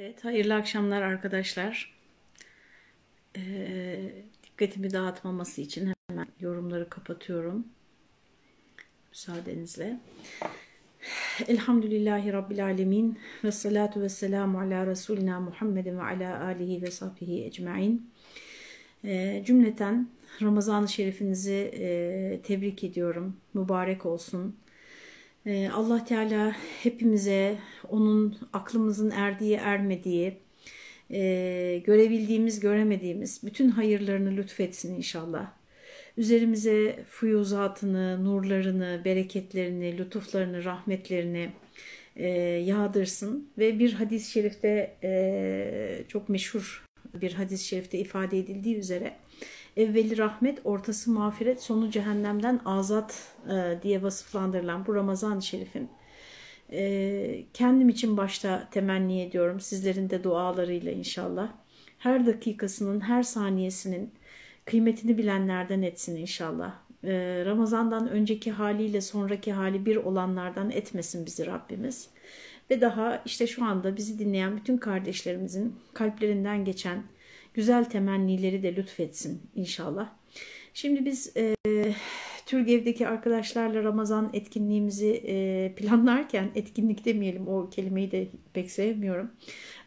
Evet, hayırlı akşamlar arkadaşlar. Ee, dikkatimi dağıtmaması için hemen yorumları kapatıyorum. Müsaadenizle. Elhamdülillahi Rabbil Alemin ve salatu ve selamu ala Resulina Muhammedin ve ala alihi ve sahbihi ecmain. Ee, cümleten Ramazan-ı Şerifinizi e, tebrik ediyorum. Mübarek olsun. Ee, Allah Teala hepimize onun aklımızın erdiği ermediği, e, görebildiğimiz göremediğimiz bütün hayırlarını lütfetsin inşallah. Üzerimize fuyuzatını, nurlarını, bereketlerini, lütuflarını, rahmetlerini e, yağdırsın. Ve bir hadis-i şerifte e, çok meşhur bir hadis-i şerifte ifade edildiği üzere evveli rahmet, ortası mağfiret, sonu cehennemden azat e, diye vasıflandırılan bu Ramazan-ı Şerif'in e, kendim için başta temenni ediyorum. Sizlerin de dualarıyla inşallah. Her dakikasının, her saniyesinin kıymetini bilenlerden etsin inşallah. E, Ramazan'dan önceki haliyle sonraki hali bir olanlardan etmesin bizi Rabbimiz. Ve daha işte şu anda bizi dinleyen bütün kardeşlerimizin kalplerinden geçen güzel temennileri de lütfetsin inşallah. Şimdi biz e, Türgev'deki arkadaşlarla Ramazan etkinliğimizi e, planlarken, etkinlik demeyelim o kelimeyi de pek sevmiyorum.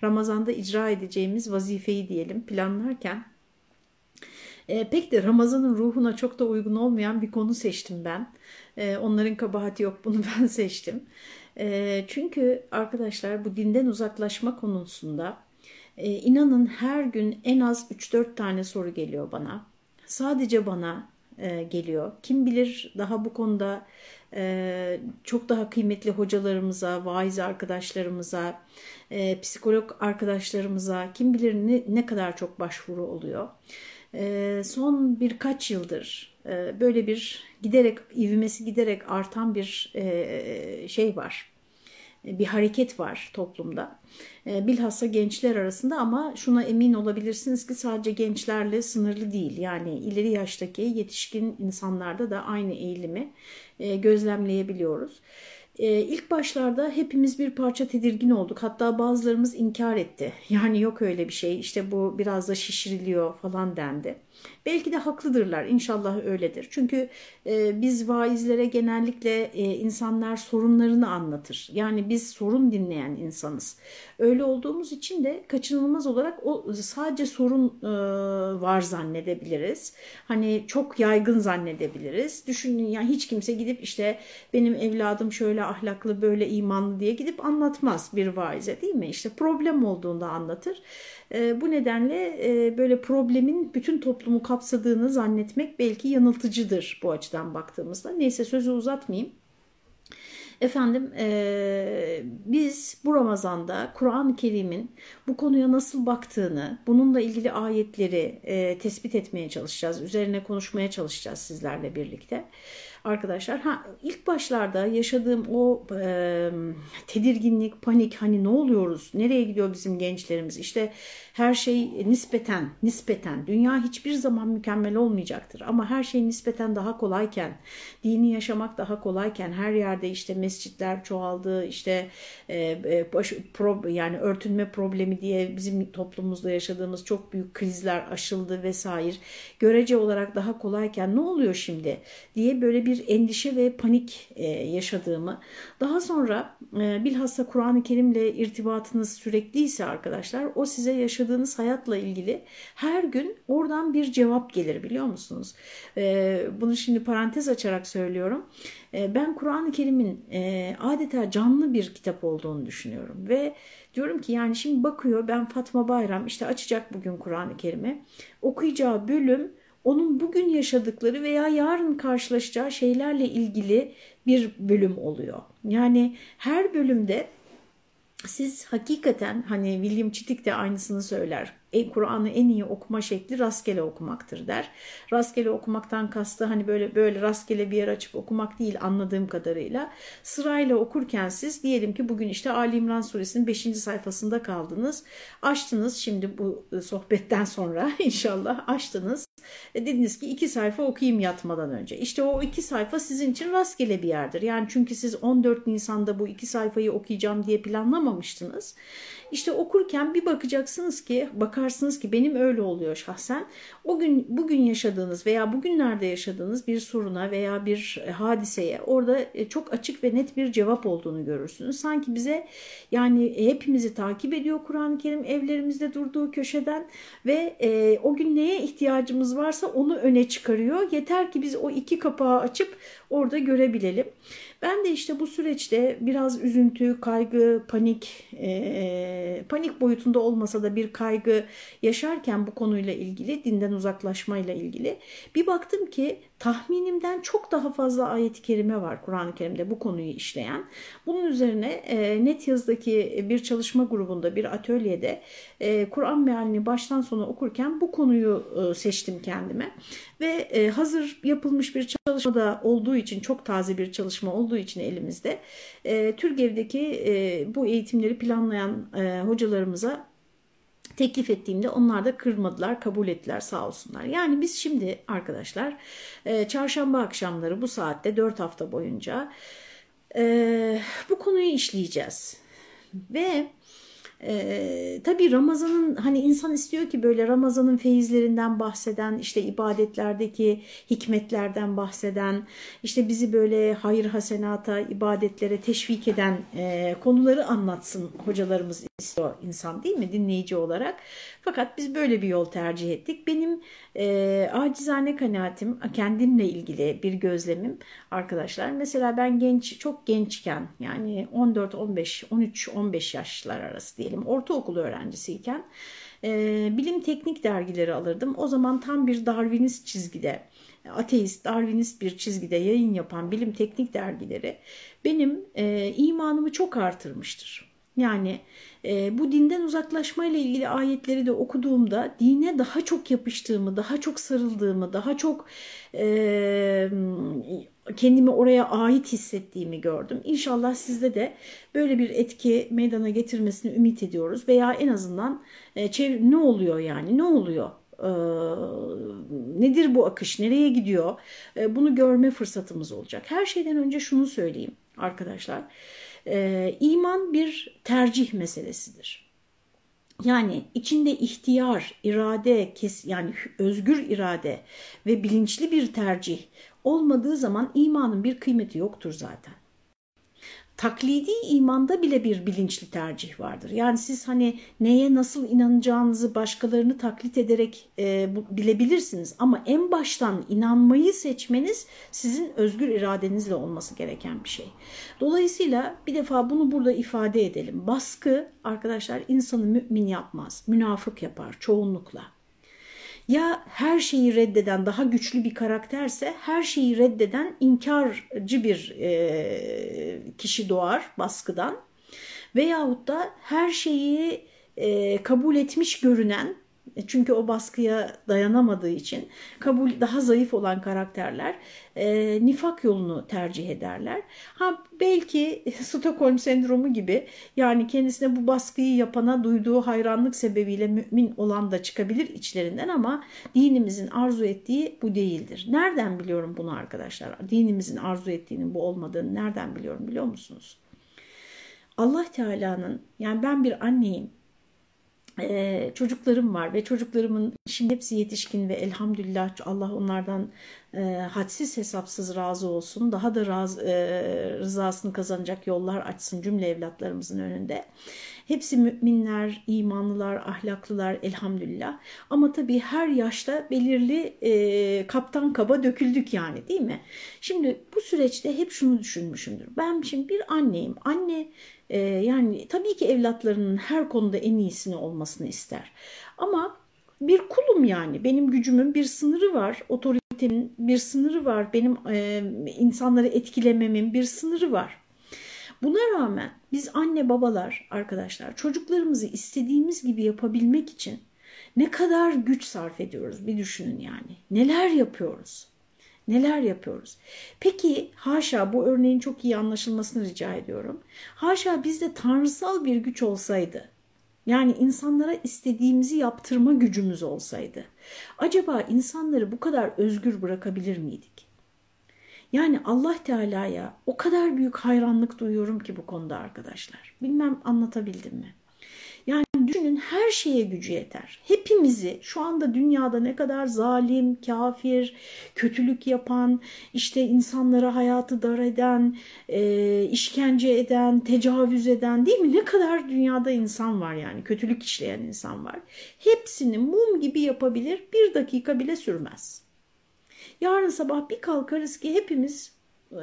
Ramazan'da icra edeceğimiz vazifeyi diyelim planlarken e, pek de Ramazan'ın ruhuna çok da uygun olmayan bir konu seçtim ben. E, onların kabahati yok bunu ben seçtim. E, çünkü arkadaşlar bu dinden uzaklaşma konusunda e, inanın her gün en az 3-4 tane soru geliyor bana. Sadece bana e, geliyor. Kim bilir daha bu konuda e, çok daha kıymetli hocalarımıza, vaiz arkadaşlarımıza, e, psikolog arkadaşlarımıza kim bilir ne, ne kadar çok başvuru oluyor. E, son birkaç yıldır e, böyle bir giderek ivmesi giderek artan bir e, şey var bir hareket var toplumda. E, bilhassa gençler arasında ama şuna emin olabilirsiniz ki sadece gençlerle sınırlı değil. Yani ileri yaştaki yetişkin insanlarda da aynı eğilimi e, gözlemleyebiliyoruz. İlk başlarda hepimiz bir parça tedirgin olduk. Hatta bazılarımız inkar etti. Yani yok öyle bir şey işte bu biraz da şişiriliyor falan dendi. Belki de haklıdırlar inşallah öyledir. Çünkü e, biz vaizlere genellikle e, insanlar sorunlarını anlatır. Yani biz sorun dinleyen insanız. Öyle olduğumuz için de kaçınılmaz olarak o sadece sorun e, var zannedebiliriz. Hani çok yaygın zannedebiliriz. Düşünün yani hiç kimse gidip işte benim evladım şöyle ahlaklı böyle imanlı diye gidip anlatmaz bir vaize değil mi? İşte problem olduğunda anlatır. E, bu nedenle e, böyle problemin bütün toplumu kapsadığını zannetmek belki yanıltıcıdır bu açıdan baktığımızda. Neyse sözü uzatmayayım. Efendim e, biz bu Ramazan'da Kur'an-ı Kerim'in bu konuya nasıl baktığını, bununla ilgili ayetleri e, tespit etmeye çalışacağız, üzerine konuşmaya çalışacağız sizlerle birlikte arkadaşlar. Ha, ilk başlarda yaşadığım o e, tedirginlik, panik hani ne oluyoruz, nereye gidiyor bizim gençlerimiz? İşte her şey nispeten, nispeten. Dünya hiçbir zaman mükemmel olmayacaktır. Ama her şey nispeten daha kolayken, dini yaşamak daha kolayken her yerde işte mescitler çoğaldı, işte e, baş, pro, yani örtünme problemi diye bizim toplumumuzda yaşadığımız çok büyük krizler aşıldı vesaire. Görece olarak daha kolayken ne oluyor şimdi diye böyle bir endişe ve panik e, yaşadığımı, daha sonra e, bilhassa Kur'an-ı Kerim'le irtibatınız sürekliyse arkadaşlar o size yaşadığınız hayatla ilgili her gün oradan bir cevap gelir biliyor musunuz? E, bunu şimdi parantez açarak söylüyorum. Ben Kur'an-ı Kerim'in adeta canlı bir kitap olduğunu düşünüyorum ve diyorum ki yani şimdi bakıyor ben Fatma Bayram işte açacak bugün Kur'an-ı Kerim'i okuyacağı bölüm onun bugün yaşadıkları veya yarın karşılaşacağı şeylerle ilgili bir bölüm oluyor. Yani her bölümde siz hakikaten hani William Chittick de aynısını söyler. E, Kur'an'ı en iyi okuma şekli rastgele okumaktır der. Rastgele okumaktan kastı hani böyle böyle rastgele bir yer açıp okumak değil anladığım kadarıyla. Sırayla okurken siz diyelim ki bugün işte Ali İmran suresinin 5. sayfasında kaldınız. Açtınız şimdi bu sohbetten sonra inşallah açtınız. E, dediniz ki iki sayfa okuyayım yatmadan önce. İşte o iki sayfa sizin için rastgele bir yerdir. Yani çünkü siz 14 Nisan'da bu iki sayfayı okuyacağım diye planlamamıştınız. İşte okurken bir bakacaksınız ki, bakarsınız ki benim öyle oluyor şahsen. O gün bugün yaşadığınız veya bugünlerde yaşadığınız bir soruna veya bir e, hadiseye orada e, çok açık ve net bir cevap olduğunu görürsünüz. Sanki bize yani hepimizi takip ediyor Kur'an-ı Kerim evlerimizde durduğu köşeden ve e, o gün neye ihtiyacımız varsa onu öne çıkarıyor. Yeter ki biz o iki kapağı açıp orada görebilelim. Ben de işte bu süreçte biraz üzüntü, kaygı, panik, e, panik boyutunda olmasa da bir kaygı yaşarken bu konuyla ilgili, dinden uzaklaşmayla ilgili bir baktım ki tahminimden çok daha fazla ayet-i kerime var Kur'an-ı Kerim'de bu konuyu işleyen. Bunun üzerine e, Net Yazı'daki bir çalışma grubunda, bir atölyede e, Kur'an mealini baştan sona okurken bu konuyu e, seçtim kendime. Ve e, hazır yapılmış bir çalışmada olduğu için, çok taze bir çalışma olduğu için elimizde, e, TÜRGEV'deki e, bu eğitimleri planlayan e, hocalarımıza teklif ettiğimde onlar da kırmadılar, kabul ettiler sağ olsunlar. Yani biz şimdi arkadaşlar e, çarşamba akşamları bu saatte 4 hafta boyunca e, bu konuyu işleyeceğiz. Ve ee, tabii Ramazan'ın hani insan istiyor ki böyle Ramazan'ın feyizlerinden bahseden işte ibadetlerdeki hikmetlerden bahseden işte bizi böyle hayır hasenata ibadetlere teşvik eden e, konuları anlatsın hocalarımız istiyor insan değil mi dinleyici olarak. Fakat biz böyle bir yol tercih ettik. Benim e, acizane kanaatim kendimle ilgili bir gözlemim arkadaşlar. Mesela ben genç çok gençken yani 14, 15, 13, 15 yaşlar arası diyelim ortaokul öğrencisiyken e, bilim teknik dergileri alırdım. O zaman tam bir Darwinist çizgide ateist, Darwinist bir çizgide yayın yapan bilim teknik dergileri benim e, imanımı çok artırmıştır. Yani e, bu dinden uzaklaşmayla ilgili ayetleri de okuduğumda dine daha çok yapıştığımı, daha çok sarıldığımı, daha çok e, kendimi oraya ait hissettiğimi gördüm. İnşallah sizde de böyle bir etki meydana getirmesini ümit ediyoruz veya en azından e, ne oluyor yani ne oluyor e, nedir bu akış, nereye gidiyor e, bunu görme fırsatımız olacak. Her şeyden önce şunu söyleyeyim arkadaşlar. İman bir tercih meselesidir. Yani içinde ihtiyar, irade, kes, yani özgür irade ve bilinçli bir tercih olmadığı zaman imanın bir kıymeti yoktur zaten taklidi imanda bile bir bilinçli tercih vardır. Yani siz hani neye nasıl inanacağınızı başkalarını taklit ederek e, bilebilirsiniz ama en baştan inanmayı seçmeniz sizin özgür iradenizle olması gereken bir şey. Dolayısıyla bir defa bunu burada ifade edelim. Baskı arkadaşlar insanı mümin yapmaz, münafık yapar çoğunlukla. Ya her şeyi reddeden daha güçlü bir karakterse her şeyi reddeden inkarcı bir e, kişi doğar baskıdan. Veyahut da her şeyi e, kabul etmiş görünen çünkü o baskıya dayanamadığı için kabul daha zayıf olan karakterler e, nifak yolunu tercih ederler. Ha belki Stockholm sendromu gibi yani kendisine bu baskıyı yapana duyduğu hayranlık sebebiyle mümin olan da çıkabilir içlerinden ama dinimizin arzu ettiği bu değildir. Nereden biliyorum bunu arkadaşlar? Dinimizin arzu ettiğinin bu olmadığını nereden biliyorum biliyor musunuz? Allah Teala'nın yani ben bir anneyim ee, çocuklarım var ve çocuklarımın şimdi hepsi yetişkin ve elhamdülillah Allah onlardan e, hadsiz hesapsız razı olsun. Daha da raz, e, rızasını kazanacak yollar açsın cümle evlatlarımızın önünde. Hepsi müminler, imanlılar, ahlaklılar elhamdülillah. Ama tabii her yaşta belirli e, kaptan kaba döküldük yani değil mi? Şimdi bu süreçte hep şunu düşünmüşümdür. Ben şimdi bir anneyim. Anne e, yani tabii ki evlatlarının her konuda en iyisini olmasını ister. Ama bir kulum yani. Benim gücümün bir sınırı var. Otoritenin bir sınırı var. Benim e, insanları etkilememin bir sınırı var. Buna rağmen biz anne babalar arkadaşlar çocuklarımızı istediğimiz gibi yapabilmek için Ne kadar güç sarf ediyoruz bir düşünün yani. Neler yapıyoruz? Neler yapıyoruz? Peki haşa bu örneğin çok iyi anlaşılmasını rica ediyorum. Haşa bizde tanrısal bir güç olsaydı, yani insanlara istediğimizi yaptırma gücümüz olsaydı, acaba insanları bu kadar özgür bırakabilir miydik? Yani Allah Teala'ya o kadar büyük hayranlık duyuyorum ki bu konuda arkadaşlar. Bilmem anlatabildim mi? Yani düşünün her şeye gücü yeter. Hepimizi şu anda dünyada ne kadar zalim, kafir, kötülük yapan, işte insanlara hayatı dar eden, e, işkence eden, tecavüz eden değil mi? Ne kadar dünyada insan var yani kötülük işleyen insan var. Hepsini mum gibi yapabilir bir dakika bile sürmez. Yarın sabah bir kalkarız ki hepimiz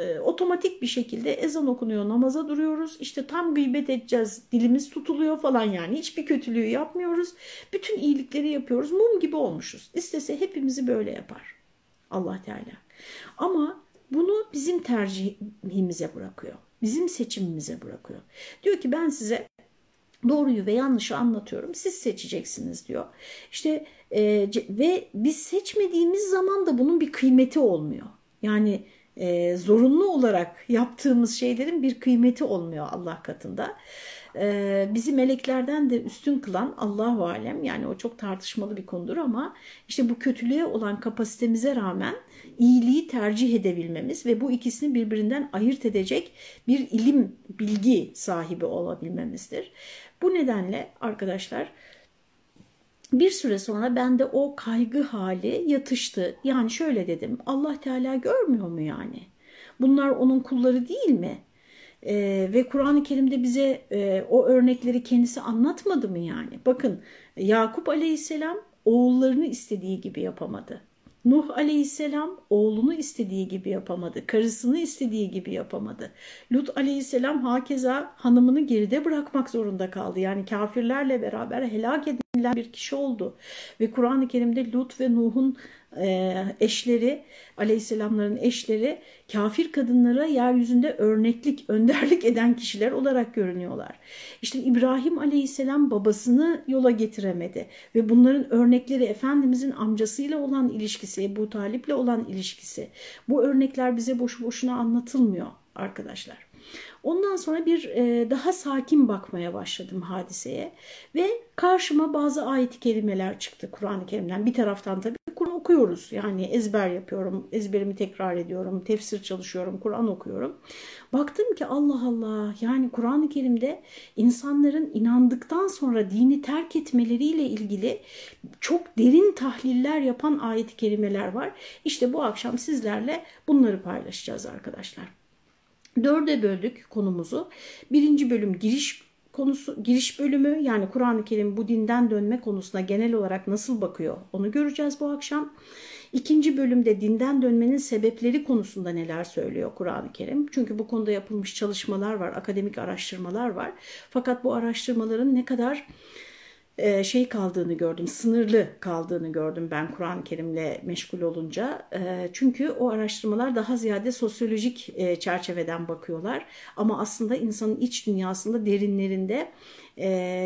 e, otomatik bir şekilde ezan okunuyor, namaza duruyoruz. İşte tam gıybet edeceğiz, dilimiz tutuluyor falan yani. Hiçbir kötülüğü yapmıyoruz. Bütün iyilikleri yapıyoruz. Mum gibi olmuşuz. İstese hepimizi böyle yapar Allah Teala. Ama bunu bizim tercihimize bırakıyor. Bizim seçimimize bırakıyor. Diyor ki ben size doğruyu ve yanlışı anlatıyorum. Siz seçeceksiniz diyor. İşte e, ve biz seçmediğimiz zaman da bunun bir kıymeti olmuyor. Yani e, zorunlu olarak yaptığımız şeylerin bir kıymeti olmuyor Allah katında. E, bizi meleklerden de üstün kılan Allahu alem yani o çok tartışmalı bir konudur ama işte bu kötülüğe olan kapasitemize rağmen iyiliği tercih edebilmemiz ve bu ikisini birbirinden ayırt edecek bir ilim, bilgi sahibi olabilmemizdir. Bu nedenle arkadaşlar bir süre sonra bende o kaygı hali yatıştı. Yani şöyle dedim Allah Teala görmüyor mu yani? Bunlar onun kulları değil mi? Ee, ve Kur'an-ı Kerim'de bize e, o örnekleri kendisi anlatmadı mı yani? Bakın Yakup Aleyhisselam oğullarını istediği gibi yapamadı. Nuh aleyhisselam oğlunu istediği gibi yapamadı. Karısını istediği gibi yapamadı. Lut aleyhisselam hakeza hanımını geride bırakmak zorunda kaldı. Yani kafirlerle beraber helak edilen bir kişi oldu. Ve Kur'an-ı Kerim'de Lut ve Nuh'un eşleri, aleyhisselamların eşleri kafir kadınlara yeryüzünde örneklik, önderlik eden kişiler olarak görünüyorlar. İşte İbrahim aleyhisselam babasını yola getiremedi ve bunların örnekleri Efendimizin amcasıyla olan ilişkisi, Ebu Talip'le olan ilişkisi. Bu örnekler bize boşu boşuna anlatılmıyor arkadaşlar. Ondan sonra bir e, daha sakin bakmaya başladım hadiseye ve karşıma bazı ayet kelimeler çıktı Kur'an-ı Kerim'den. Bir taraftan tabii Kur'an okuyoruz yani ezber yapıyorum, ezberimi tekrar ediyorum, tefsir çalışıyorum, Kur'an okuyorum. Baktım ki Allah Allah yani Kur'an-ı Kerim'de insanların inandıktan sonra dini terk etmeleriyle ilgili çok derin tahliller yapan ayet kelimeler var. İşte bu akşam sizlerle bunları paylaşacağız arkadaşlar. Dörde böldük konumuzu. Birinci bölüm giriş konusu giriş bölümü yani Kur'an-ı Kerim bu dinden dönme konusuna genel olarak nasıl bakıyor onu göreceğiz bu akşam. İkinci bölümde dinden dönmenin sebepleri konusunda neler söylüyor Kur'an-ı Kerim. Çünkü bu konuda yapılmış çalışmalar var, akademik araştırmalar var. Fakat bu araştırmaların ne kadar e, şey kaldığını gördüm, sınırlı kaldığını gördüm ben Kur'an-ı Kerim'le meşgul olunca. E, çünkü o araştırmalar daha ziyade sosyolojik e, çerçeveden bakıyorlar. Ama aslında insanın iç dünyasında derinlerinde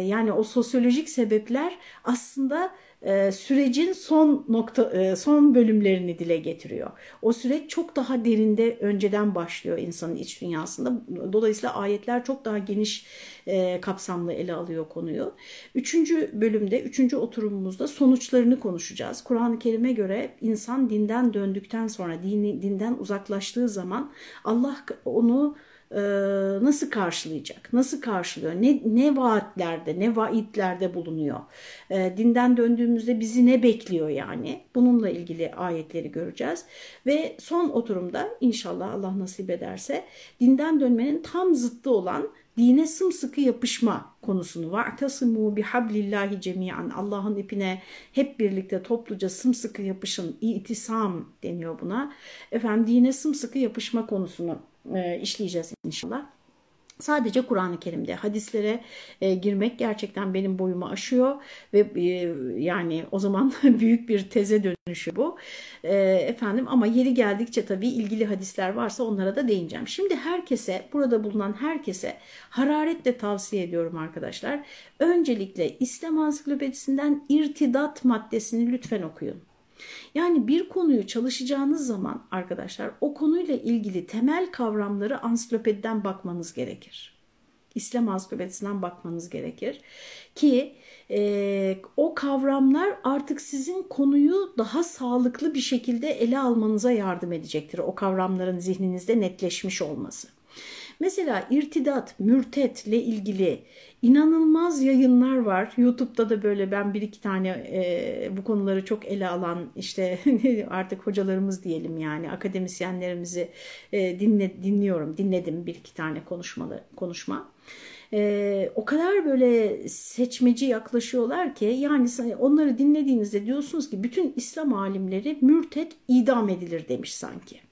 yani o sosyolojik sebepler aslında e, sürecin son nokta e, son bölümlerini dile getiriyor. O süreç çok daha derinde önceden başlıyor insanın iç dünyasında. Dolayısıyla ayetler çok daha geniş e, kapsamlı ele alıyor konuyu. Üçüncü bölümde, üçüncü oturumumuzda sonuçlarını konuşacağız. Kur'an-ı Kerim'e göre insan dinden döndükten sonra, dini, dinden uzaklaştığı zaman Allah onu e, nasıl karşılayacak? Nasıl karşılıyor? Ne, ne vaatlerde, ne vaitlerde bulunuyor? E, dinden döndüğümüzde bizi ne bekliyor yani? Bununla ilgili ayetleri göreceğiz. Ve son oturumda inşallah Allah nasip ederse dinden dönmenin tam zıttı olan dine sımsıkı yapışma konusunu var. Tasimu bihablillahi cemiyan. Allah'ın ipine hep birlikte topluca sımsıkı yapışın. İtisam deniyor buna. Efendim dine sımsıkı yapışma konusunu e, işleyeceğiz inşallah. Sadece Kur'an-ı Kerim'de hadislere e, girmek gerçekten benim boyumu aşıyor ve e, yani o zaman büyük bir teze dönüşü bu. E, efendim ama yeri geldikçe tabii ilgili hadisler varsa onlara da değineceğim. Şimdi herkese burada bulunan herkese hararetle tavsiye ediyorum arkadaşlar. Öncelikle İslam Ansiklopedisinden irtidat maddesini lütfen okuyun. Yani bir konuyu çalışacağınız zaman arkadaşlar o konuyla ilgili temel kavramları ansiklopediden bakmanız gerekir. İslam ansiklopedisinden bakmanız gerekir ki e, o kavramlar artık sizin konuyu daha sağlıklı bir şekilde ele almanıza yardım edecektir. O kavramların zihninizde netleşmiş olması. Mesela irtidat, mürtetle ilgili inanılmaz yayınlar var. YouTube'da da böyle ben bir iki tane e, bu konuları çok ele alan işte artık hocalarımız diyelim yani akademisyenlerimizi e, dinle, dinliyorum. Dinledim bir iki tane konuşmalı konuşma. Ee, o kadar böyle seçmeci yaklaşıyorlar ki yani onları dinlediğinizde diyorsunuz ki bütün İslam alimleri mürtet idam edilir demiş sanki.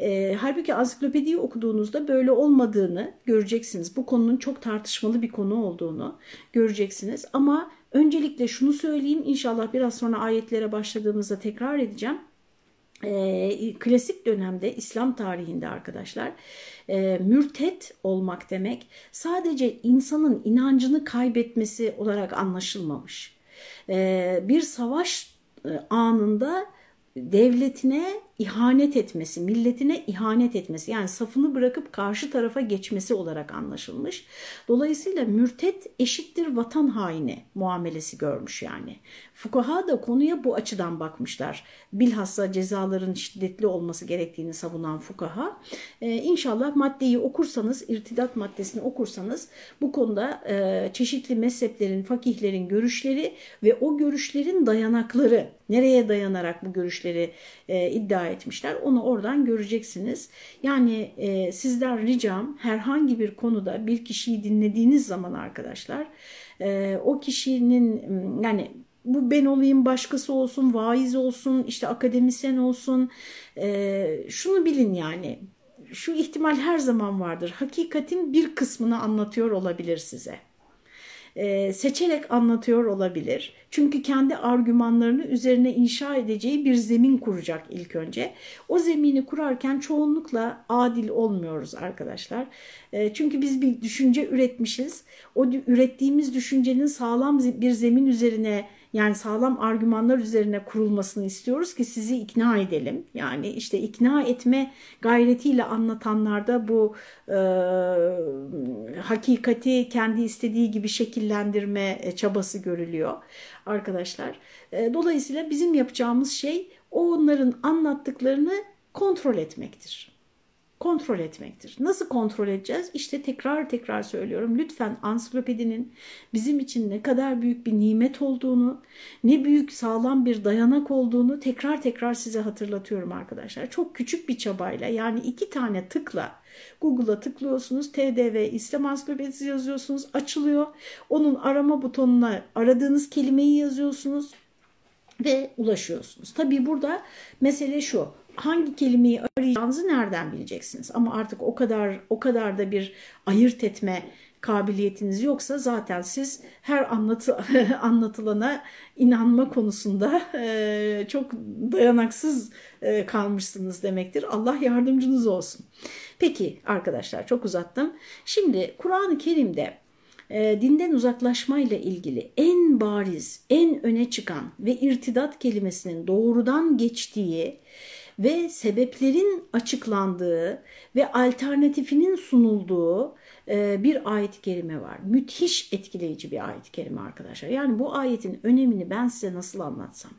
E, halbuki ansiklopediyi okuduğunuzda böyle olmadığını göreceksiniz. Bu konunun çok tartışmalı bir konu olduğunu göreceksiniz. Ama öncelikle şunu söyleyeyim inşallah biraz sonra ayetlere başladığımızda tekrar edeceğim. E, klasik dönemde İslam tarihinde arkadaşlar e, mürtet olmak demek sadece insanın inancını kaybetmesi olarak anlaşılmamış. E, bir savaş e, anında devletine ihanet etmesi, milletine ihanet etmesi yani safını bırakıp karşı tarafa geçmesi olarak anlaşılmış. Dolayısıyla mürtet eşittir vatan haini muamelesi görmüş yani. Fukaha da konuya bu açıdan bakmışlar. Bilhassa cezaların şiddetli olması gerektiğini savunan fukaha. Ee, inşallah maddeyi okursanız, irtidat maddesini okursanız bu konuda e, çeşitli mezheplerin, fakihlerin görüşleri ve o görüşlerin dayanakları, nereye dayanarak bu görüşleri e, iddia etmişler. Onu oradan göreceksiniz. Yani e, sizden ricam herhangi bir konuda bir kişiyi dinlediğiniz zaman arkadaşlar e, o kişinin yani bu ben olayım başkası olsun, vaiz olsun, işte akademisyen olsun. E, şunu bilin yani şu ihtimal her zaman vardır. Hakikatin bir kısmını anlatıyor olabilir size e, seçerek anlatıyor olabilir. Çünkü kendi argümanlarını üzerine inşa edeceği bir zemin kuracak ilk önce. O zemini kurarken çoğunlukla adil olmuyoruz arkadaşlar. E, çünkü biz bir düşünce üretmişiz. O ürettiğimiz düşüncenin sağlam bir zemin üzerine yani sağlam argümanlar üzerine kurulmasını istiyoruz ki sizi ikna edelim. Yani işte ikna etme gayretiyle anlatanlarda bu e, hakikati kendi istediği gibi şekillendirme e, çabası görülüyor arkadaşlar. E, dolayısıyla bizim yapacağımız şey onların anlattıklarını kontrol etmektir kontrol etmektir. Nasıl kontrol edeceğiz? İşte tekrar tekrar söylüyorum. Lütfen ansiklopedinin bizim için ne kadar büyük bir nimet olduğunu, ne büyük sağlam bir dayanak olduğunu tekrar tekrar size hatırlatıyorum arkadaşlar. Çok küçük bir çabayla yani iki tane tıkla Google'a tıklıyorsunuz. TDV İslam Ansiklopedisi yazıyorsunuz. Açılıyor. Onun arama butonuna aradığınız kelimeyi yazıyorsunuz ve ulaşıyorsunuz. Tabii burada mesele şu hangi kelimeyi arayacağınızı nereden bileceksiniz? Ama artık o kadar o kadar da bir ayırt etme kabiliyetiniz yoksa zaten siz her anlatı, anlatılana inanma konusunda e, çok dayanaksız e, kalmışsınız demektir. Allah yardımcınız olsun. Peki arkadaşlar çok uzattım. Şimdi Kur'an-ı Kerim'de e, dinden uzaklaşmayla ilgili en bariz, en öne çıkan ve irtidat kelimesinin doğrudan geçtiği ve sebeplerin açıklandığı ve alternatifinin sunulduğu e, bir ayet-i kerime var. Müthiş etkileyici bir ayet-i kerime arkadaşlar. Yani bu ayetin önemini ben size nasıl anlatsam?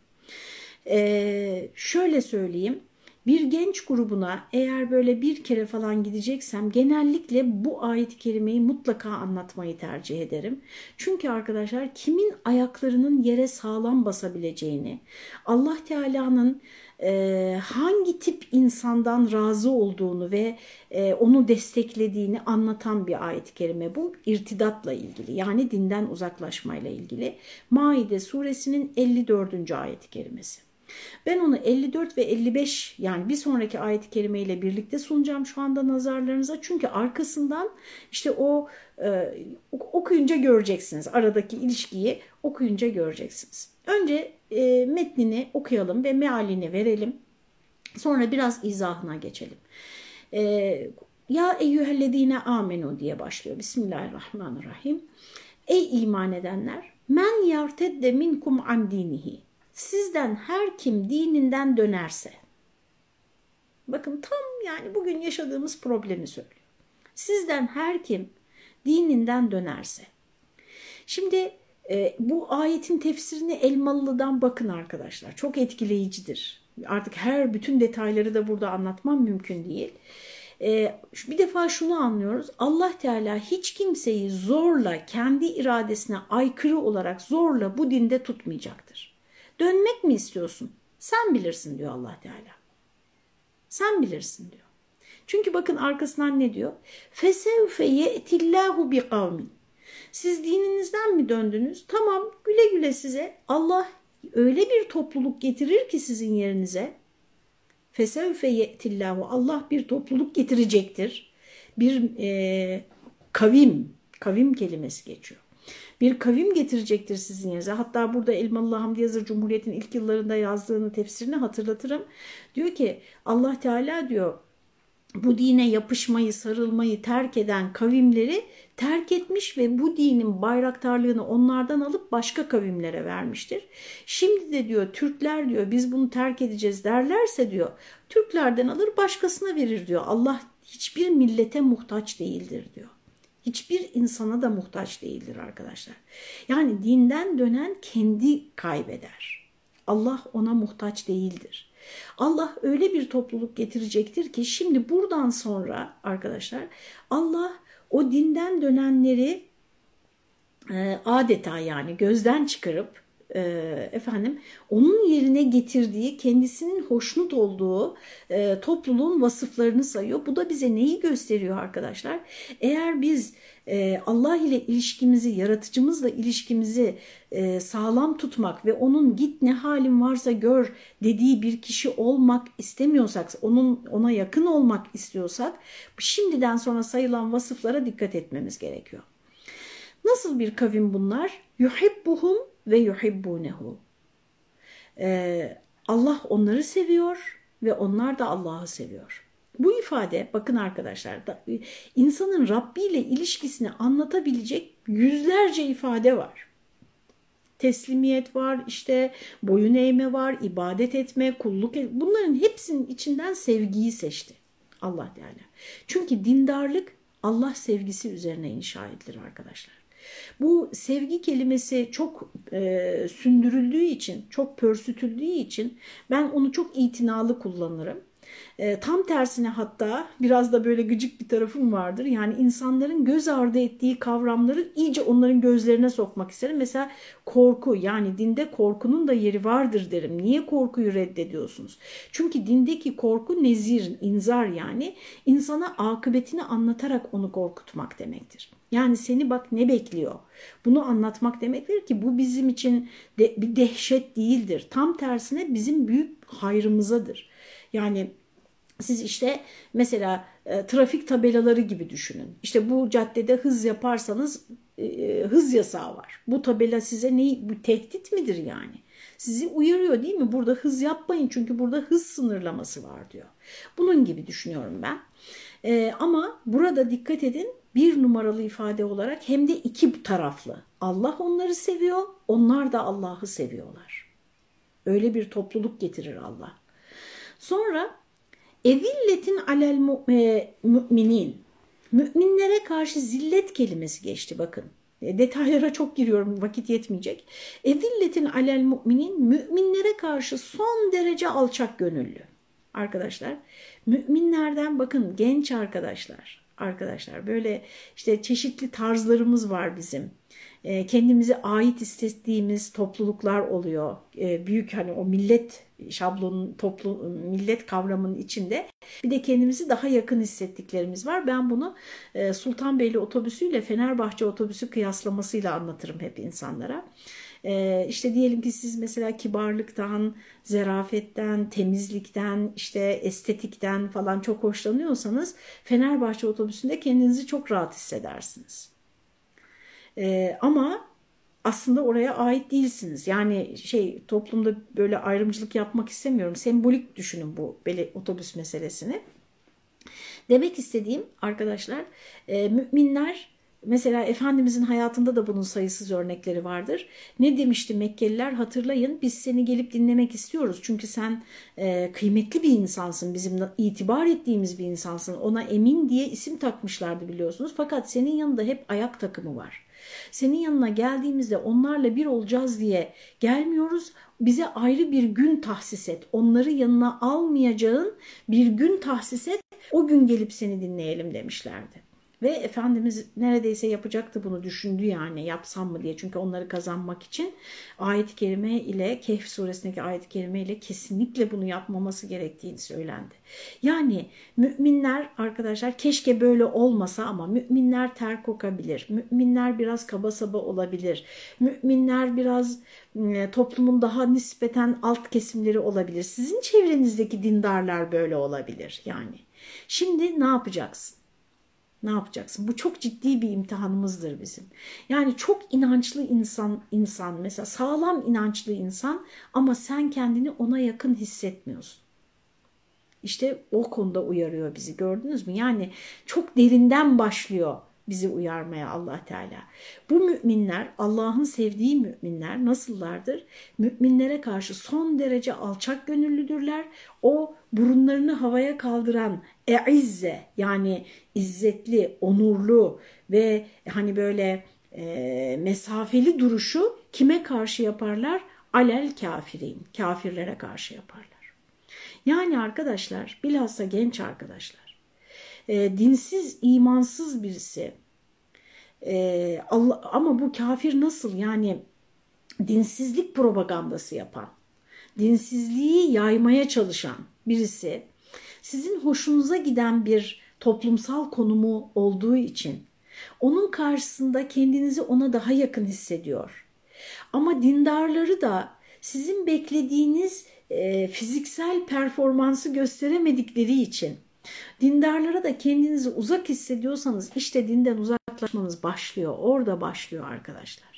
Ee, şöyle söyleyeyim. Bir genç grubuna eğer böyle bir kere falan gideceksem genellikle bu ayet-i kerimeyi mutlaka anlatmayı tercih ederim. Çünkü arkadaşlar kimin ayaklarının yere sağlam basabileceğini, Allah Teala'nın e, hangi tip insandan razı olduğunu ve e, onu desteklediğini anlatan bir ayet-i kerime bu. irtidatla ilgili yani dinden uzaklaşmayla ilgili. Maide suresinin 54. ayet-i kerimesi. Ben onu 54 ve 55 yani bir sonraki ayet-i kerime birlikte sunacağım şu anda nazarlarınıza. Çünkü arkasından işte o e, okuyunca göreceksiniz. Aradaki ilişkiyi okuyunca göreceksiniz. Önce e, metnini okuyalım ve mealini verelim. Sonra biraz izahına geçelim. E, ya eyyühellezine amenu diye başlıyor. Bismillahirrahmanirrahim. Ey iman edenler men yartedde minkum an dinihi sizden her kim dininden dönerse bakın tam yani bugün yaşadığımız problemi söylüyor. Sizden her kim dininden dönerse. Şimdi e, bu ayetin tefsirini Elmalı'dan bakın arkadaşlar. Çok etkileyicidir. Artık her bütün detayları da burada anlatmam mümkün değil. E, bir defa şunu anlıyoruz. Allah Teala hiç kimseyi zorla kendi iradesine aykırı olarak zorla bu dinde tutmayacaktır. Dönmek mi istiyorsun? Sen bilirsin diyor Allah Teala. Sen bilirsin diyor. Çünkü bakın arkasından ne diyor? Fesevfe ye'tillahu bi kavmin. Siz dininizden mi döndünüz? Tamam güle güle size. Allah öyle bir topluluk getirir ki sizin yerinize. Fesevfe ye'tillahu. Allah bir topluluk getirecektir. Bir e, kavim, kavim kelimesi geçiyor bir kavim getirecektir sizin yerinize. Hatta burada Elmalı Hamdi Yazır Cumhuriyet'in ilk yıllarında yazdığını tefsirini hatırlatırım. Diyor ki Allah Teala diyor bu dine yapışmayı, sarılmayı terk eden kavimleri terk etmiş ve bu dinin bayraktarlığını onlardan alıp başka kavimlere vermiştir. Şimdi de diyor Türkler diyor biz bunu terk edeceğiz derlerse diyor Türklerden alır başkasına verir diyor. Allah hiçbir millete muhtaç değildir diyor hiçbir insana da muhtaç değildir arkadaşlar. Yani dinden dönen kendi kaybeder. Allah ona muhtaç değildir. Allah öyle bir topluluk getirecektir ki şimdi buradan sonra arkadaşlar Allah o dinden dönenleri e, adeta yani gözden çıkarıp e, efendim onun yerine getirdiği kendisinin hoşnut olduğu e, topluluğun vasıflarını sayıyor. Bu da bize neyi gösteriyor arkadaşlar? Eğer biz e, Allah ile ilişkimizi, yaratıcımızla ilişkimizi e, sağlam tutmak ve onun git ne halin varsa gör dediği bir kişi olmak istemiyorsak, onun ona yakın olmak istiyorsak şimdiden sonra sayılan vasıflara dikkat etmemiz gerekiyor. Nasıl bir kavim bunlar? Yuhibbuhum ve yuhibbunehu. Ee, Allah onları seviyor ve onlar da Allah'ı seviyor. Bu ifade bakın arkadaşlar da, insanın Rabbi ile ilişkisini anlatabilecek yüzlerce ifade var. Teslimiyet var, işte boyun eğme var, ibadet etme, kulluk etme. Bunların hepsinin içinden sevgiyi seçti Allah Teala. Çünkü dindarlık Allah sevgisi üzerine inşa edilir arkadaşlar. Bu sevgi kelimesi çok e, sündürüldüğü için, çok pörsütüldüğü için ben onu çok itinalı kullanırım. E, tam tersine hatta biraz da böyle gıcık bir tarafım vardır. Yani insanların göz ardı ettiği kavramları iyice onların gözlerine sokmak isterim. Mesela korku yani dinde korkunun da yeri vardır derim. Niye korkuyu reddediyorsunuz? Çünkü dindeki korku nezir, inzar yani insana akıbetini anlatarak onu korkutmak demektir. Yani seni bak ne bekliyor. Bunu anlatmak demektir ki bu bizim için de, bir dehşet değildir. Tam tersine bizim büyük hayrımızadır. Yani siz işte mesela e, trafik tabelaları gibi düşünün. İşte bu caddede hız yaparsanız e, hız yasağı var. Bu tabela size ne bu tehdit midir yani? Sizi uyarıyor değil mi? Burada hız yapmayın çünkü burada hız sınırlaması var diyor. Bunun gibi düşünüyorum ben. E, ama burada dikkat edin bir numaralı ifade olarak hem de iki taraflı. Allah onları seviyor, onlar da Allah'ı seviyorlar. Öyle bir topluluk getirir Allah. Sonra Evilletin alel e, müminin. Müminlere karşı zillet kelimesi geçti bakın. E, detaylara çok giriyorum vakit yetmeyecek. Evilletin alel müminin müminlere karşı son derece alçak gönüllü. Arkadaşlar müminlerden bakın genç arkadaşlar arkadaşlar böyle işte çeşitli tarzlarımız var bizim e, kendimize ait istediğimiz topluluklar oluyor. E, büyük hani o millet şablonun, toplu, millet kavramının içinde. Bir de kendimizi daha yakın hissettiklerimiz var. Ben bunu e, Sultanbeyli otobüsüyle Fenerbahçe otobüsü kıyaslamasıyla anlatırım hep insanlara. Ee, işte diyelim ki siz mesela kibarlıktan, zerafetten, temizlikten, işte estetikten falan çok hoşlanıyorsanız Fenerbahçe otobüsünde kendinizi çok rahat hissedersiniz. Ee, ama aslında oraya ait değilsiniz. Yani şey toplumda böyle ayrımcılık yapmak istemiyorum. Sembolik düşünün bu otobüs meselesini. Demek istediğim arkadaşlar e, müminler Mesela Efendimizin hayatında da bunun sayısız örnekleri vardır. Ne demişti Mekkeliler hatırlayın biz seni gelip dinlemek istiyoruz. Çünkü sen e, kıymetli bir insansın bizim itibar ettiğimiz bir insansın. Ona emin diye isim takmışlardı biliyorsunuz. Fakat senin yanında hep ayak takımı var. Senin yanına geldiğimizde onlarla bir olacağız diye gelmiyoruz. Bize ayrı bir gün tahsis et. Onları yanına almayacağın bir gün tahsis et. O gün gelip seni dinleyelim demişlerdi. Ve Efendimiz neredeyse yapacaktı bunu düşündü yani yapsam mı diye. Çünkü onları kazanmak için ayet-i kerime ile Kehf suresindeki ayet-i kerime ile kesinlikle bunu yapmaması gerektiğini söylendi. Yani müminler arkadaşlar keşke böyle olmasa ama müminler ter kokabilir. Müminler biraz kaba saba olabilir. Müminler biraz toplumun daha nispeten alt kesimleri olabilir. Sizin çevrenizdeki dindarlar böyle olabilir yani. Şimdi ne yapacaksın? Ne yapacaksın? Bu çok ciddi bir imtihanımızdır bizim. Yani çok inançlı insan, insan mesela sağlam inançlı insan ama sen kendini ona yakın hissetmiyorsun. İşte o konuda uyarıyor bizi gördünüz mü? Yani çok derinden başlıyor bizi uyarmaya Allah Teala. Bu müminler Allah'ın sevdiği müminler nasıllardır? Müminlere karşı son derece alçak gönüllüdürler. O burunlarını havaya kaldıran eizze yani izzetli, onurlu ve hani böyle e, mesafeli duruşu kime karşı yaparlar? Alel kafirin, kafirlere karşı yaparlar. Yani arkadaşlar bilhassa genç arkadaşlar e, dinsiz, imansız birisi e, Allah, ama bu kafir nasıl yani dinsizlik propagandası yapan, dinsizliği yaymaya çalışan birisi sizin hoşunuza giden bir toplumsal konumu olduğu için onun karşısında kendinizi ona daha yakın hissediyor. Ama dindarları da sizin beklediğiniz e, fiziksel performansı gösteremedikleri için dindarlara da kendinizi uzak hissediyorsanız işte dinden uzaklaşmanız başlıyor. Orada başlıyor arkadaşlar.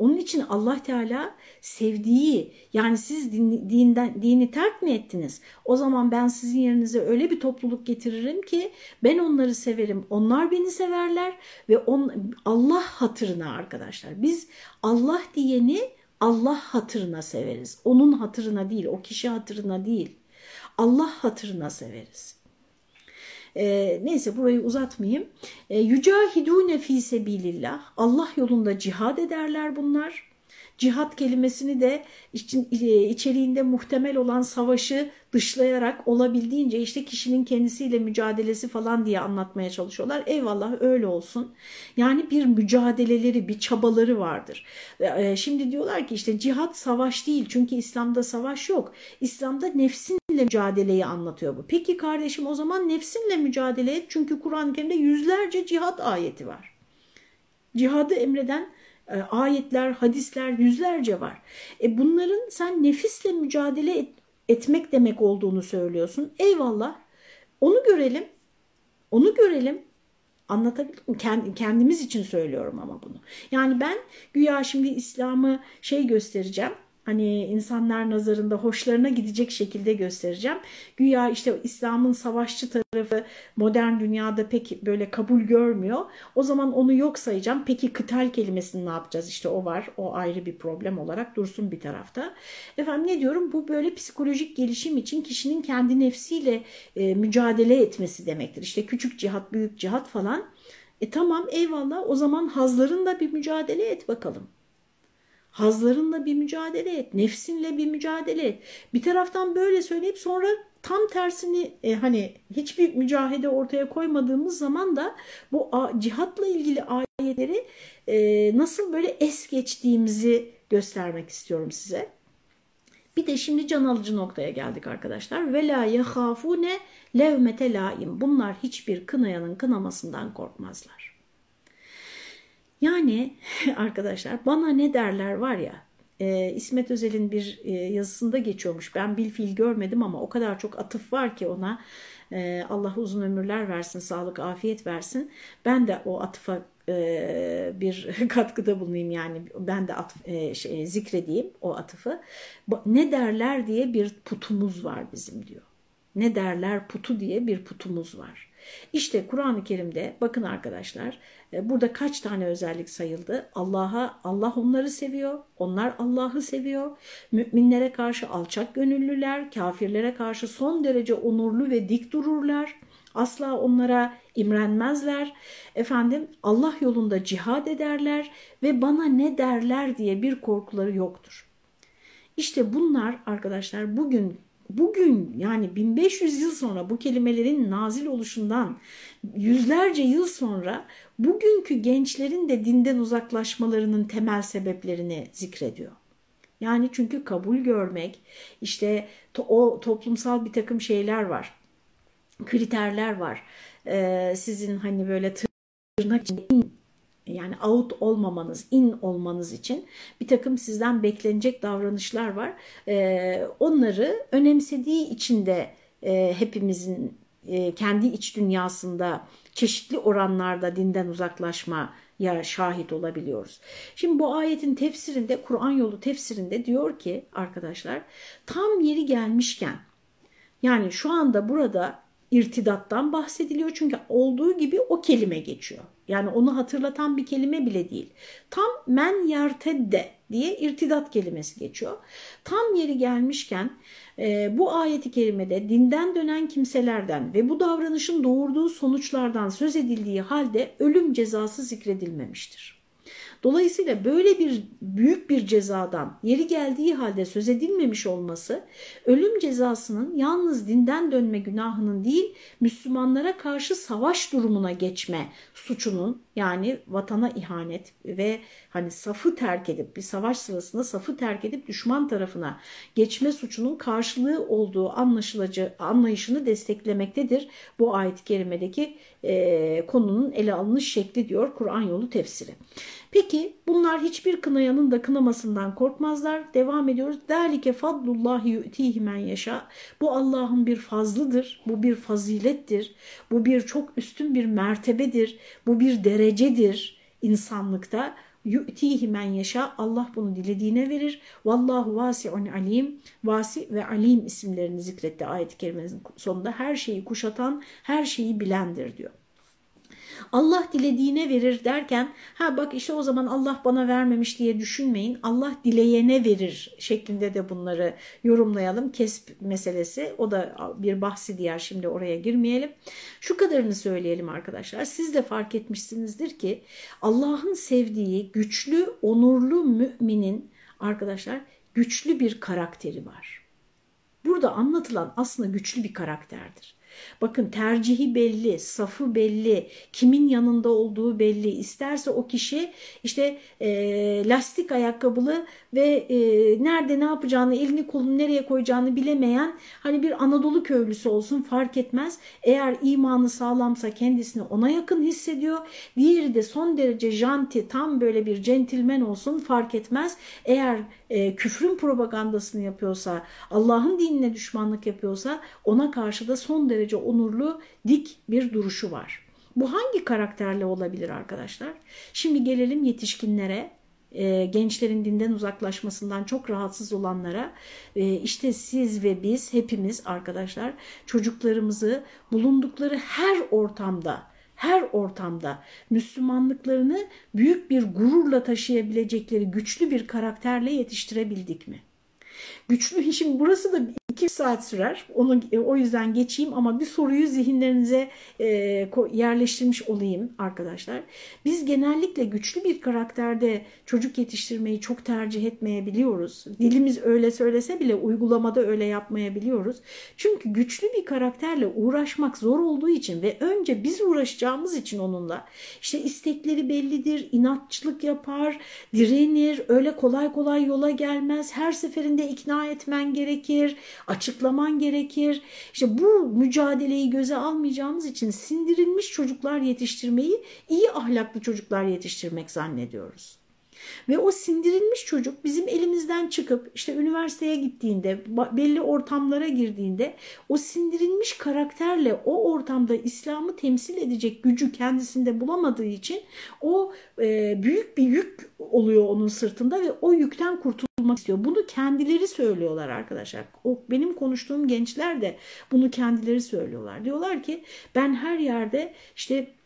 Onun için Allah Teala sevdiği yani siz din, dinden, dini terk mi ettiniz? O zaman ben sizin yerinize öyle bir topluluk getiririm ki ben onları severim. Onlar beni severler ve on, Allah hatırına arkadaşlar. Biz Allah diyeni Allah hatırına severiz. Onun hatırına değil, o kişi hatırına değil. Allah hatırına severiz. E, neyse burayı uzatmayayım. E, Yücahidûne fî sebilillah. Allah yolunda cihad ederler bunlar. Cihat kelimesini de içeriğinde muhtemel olan savaşı dışlayarak olabildiğince işte kişinin kendisiyle mücadelesi falan diye anlatmaya çalışıyorlar. Eyvallah öyle olsun. Yani bir mücadeleleri, bir çabaları vardır. E, şimdi diyorlar ki işte cihat savaş değil çünkü İslam'da savaş yok. İslam'da nefsinle mücadeleyi anlatıyor bu. Peki kardeşim o zaman nefsinle mücadele et çünkü Kur'an-ı Kerim'de yüzlerce cihat ayeti var. Cihadı emreden e, ayetler, hadisler yüzlerce var. E bunların sen nefisle mücadele et, etmek demek olduğunu söylüyorsun. Eyvallah. Onu görelim. Onu görelim. Anlatabildim mi? Kendimiz için söylüyorum ama bunu. Yani ben güya şimdi İslam'ı şey göstereceğim hani insanlar nazarında hoşlarına gidecek şekilde göstereceğim. Güya işte İslam'ın savaşçı tarafı modern dünyada pek böyle kabul görmüyor. O zaman onu yok sayacağım. Peki kıtal kelimesini ne yapacağız? İşte o var. O ayrı bir problem olarak dursun bir tarafta. Efendim ne diyorum? Bu böyle psikolojik gelişim için kişinin kendi nefsiyle e, mücadele etmesi demektir. İşte küçük cihat, büyük cihat falan. E tamam eyvallah o zaman hazlarında bir mücadele et bakalım. Hazlarınla bir mücadele et. Nefsinle bir mücadele et. Bir taraftan böyle söyleyip sonra tam tersini e, hani hiçbir mücahede ortaya koymadığımız zaman da bu cihatla ilgili ayetleri e, nasıl böyle es geçtiğimizi göstermek istiyorum size. Bir de şimdi can alıcı noktaya geldik arkadaşlar. Ve la yahafune levmete laim. Bunlar hiçbir kınayanın kınamasından korkmazlar. Yani arkadaşlar bana ne derler var ya e, İsmet Özel'in bir e, yazısında geçiyormuş. Ben bil fiil görmedim ama o kadar çok atıf var ki ona e, Allah uzun ömürler versin, sağlık, afiyet versin. Ben de o atıfa e, bir katkıda bulunayım yani ben de at, e, şey, zikredeyim o atıfı. Ne derler diye bir putumuz var bizim diyor. Ne derler putu diye bir putumuz var. İşte Kur'an-ı Kerim'de bakın arkadaşlar e, burada kaç tane özellik sayıldı? Allah'a Allah onları seviyor. Onlar Allah'ı seviyor. Müminlere karşı alçak gönüllüler, kafirlere karşı son derece onurlu ve dik dururlar. Asla onlara imrenmezler. Efendim Allah yolunda cihad ederler ve bana ne derler diye bir korkuları yoktur. İşte bunlar arkadaşlar bugün bugün yani 1500 yıl sonra bu kelimelerin nazil oluşundan yüzlerce yıl sonra bugünkü gençlerin de dinden uzaklaşmalarının temel sebeplerini zikrediyor. Yani çünkü kabul görmek, işte to o toplumsal bir takım şeyler var, kriterler var. Ee, sizin hani böyle tırnak yani out olmamanız, in olmanız için bir takım sizden beklenecek davranışlar var. Ee, onları önemsediği için de e, hepimizin e, kendi iç dünyasında çeşitli oranlarda dinden uzaklaşma ya şahit olabiliyoruz. Şimdi bu ayetin tefsirinde, Kur'an yolu tefsirinde diyor ki arkadaşlar tam yeri gelmişken yani şu anda burada irtidattan bahsediliyor çünkü olduğu gibi o kelime geçiyor. Yani onu hatırlatan bir kelime bile değil. Tam men yertedde diye irtidat kelimesi geçiyor. Tam yeri gelmişken e, bu ayeti kerimede dinden dönen kimselerden ve bu davranışın doğurduğu sonuçlardan söz edildiği halde ölüm cezası zikredilmemiştir. Dolayısıyla böyle bir büyük bir cezadan yeri geldiği halde söz edilmemiş olması ölüm cezasının yalnız dinden dönme günahının değil Müslümanlara karşı savaş durumuna geçme suçunun yani vatana ihanet ve hani safı terk edip bir savaş sırasında safı terk edip düşman tarafına geçme suçunun karşılığı olduğu anlaşılacı anlayışını desteklemektedir. Bu ayet-i kerimedeki e, konunun ele alınış şekli diyor Kur'an yolu tefsiri. Peki bunlar hiçbir kınayanın da kınamasından korkmazlar. Devam ediyoruz. Derlike fadlullahi yu'tihi men yaşa. Bu Allah'ın bir fazlıdır. Bu bir fazilettir. Bu bir çok üstün bir mertebedir. Bu bir derecedir insanlıkta. Yu'tihi men yaşa. Allah bunu dilediğine verir. Vallahu vasi'un alim. Vasi ve alim isimlerini zikretti ayet-i kerimenin sonunda. Her şeyi kuşatan, her şeyi bilendir diyor. Allah dilediğine verir derken ha bak işte o zaman Allah bana vermemiş diye düşünmeyin. Allah dileyene verir şeklinde de bunları yorumlayalım. Kesp meselesi o da bir bahsi diğer şimdi oraya girmeyelim. Şu kadarını söyleyelim arkadaşlar. Siz de fark etmişsinizdir ki Allah'ın sevdiği güçlü, onurlu müminin arkadaşlar güçlü bir karakteri var. Burada anlatılan aslında güçlü bir karakterdir. Bakın tercihi belli, safı belli, kimin yanında olduğu belli. İsterse o kişi işte e, lastik ayakkabılı ve e, nerede ne yapacağını, elini kolunu nereye koyacağını bilemeyen hani bir Anadolu köylüsü olsun fark etmez. Eğer imanı sağlamsa kendisini ona yakın hissediyor. Diğeri de son derece janti, tam böyle bir centilmen olsun fark etmez. Eğer e, küfrün propagandasını yapıyorsa, Allah'ın dinine düşmanlık yapıyorsa ona karşı da son derece onurlu, dik bir duruşu var. Bu hangi karakterle olabilir arkadaşlar? Şimdi gelelim yetişkinlere, e, gençlerin dinden uzaklaşmasından çok rahatsız olanlara. E, işte siz ve biz hepimiz arkadaşlar çocuklarımızı bulundukları her ortamda her ortamda Müslümanlıklarını büyük bir gururla taşıyabilecekleri güçlü bir karakterle yetiştirebildik mi? Güçlü, şimdi burası da iki saat sürer. Onu e, o yüzden geçeyim ama bir soruyu zihinlerinize e, yerleştirmiş olayım arkadaşlar. Biz genellikle güçlü bir karakterde çocuk yetiştirmeyi çok tercih etmeyebiliyoruz. Dilimiz öyle söylese bile uygulamada öyle yapmayabiliyoruz. Çünkü güçlü bir karakterle uğraşmak zor olduğu için ve önce biz uğraşacağımız için onunla işte istekleri bellidir, inatçılık yapar, direnir, öyle kolay kolay yola gelmez. Her seferinde ikna etmen gerekir açıklaman gerekir. İşte bu mücadeleyi göze almayacağımız için sindirilmiş çocuklar yetiştirmeyi iyi ahlaklı çocuklar yetiştirmek zannediyoruz. Ve o sindirilmiş çocuk bizim elimizden çıkıp işte üniversiteye gittiğinde, belli ortamlara girdiğinde o sindirilmiş karakterle o ortamda İslam'ı temsil edecek gücü kendisinde bulamadığı için o e, büyük bir yük oluyor onun sırtında ve o yükten kurtulmak istiyor. Bunu kendileri söylüyorlar arkadaşlar. O benim konuştuğum gençler de bunu kendileri söylüyorlar. Diyorlar ki ben her yerde işte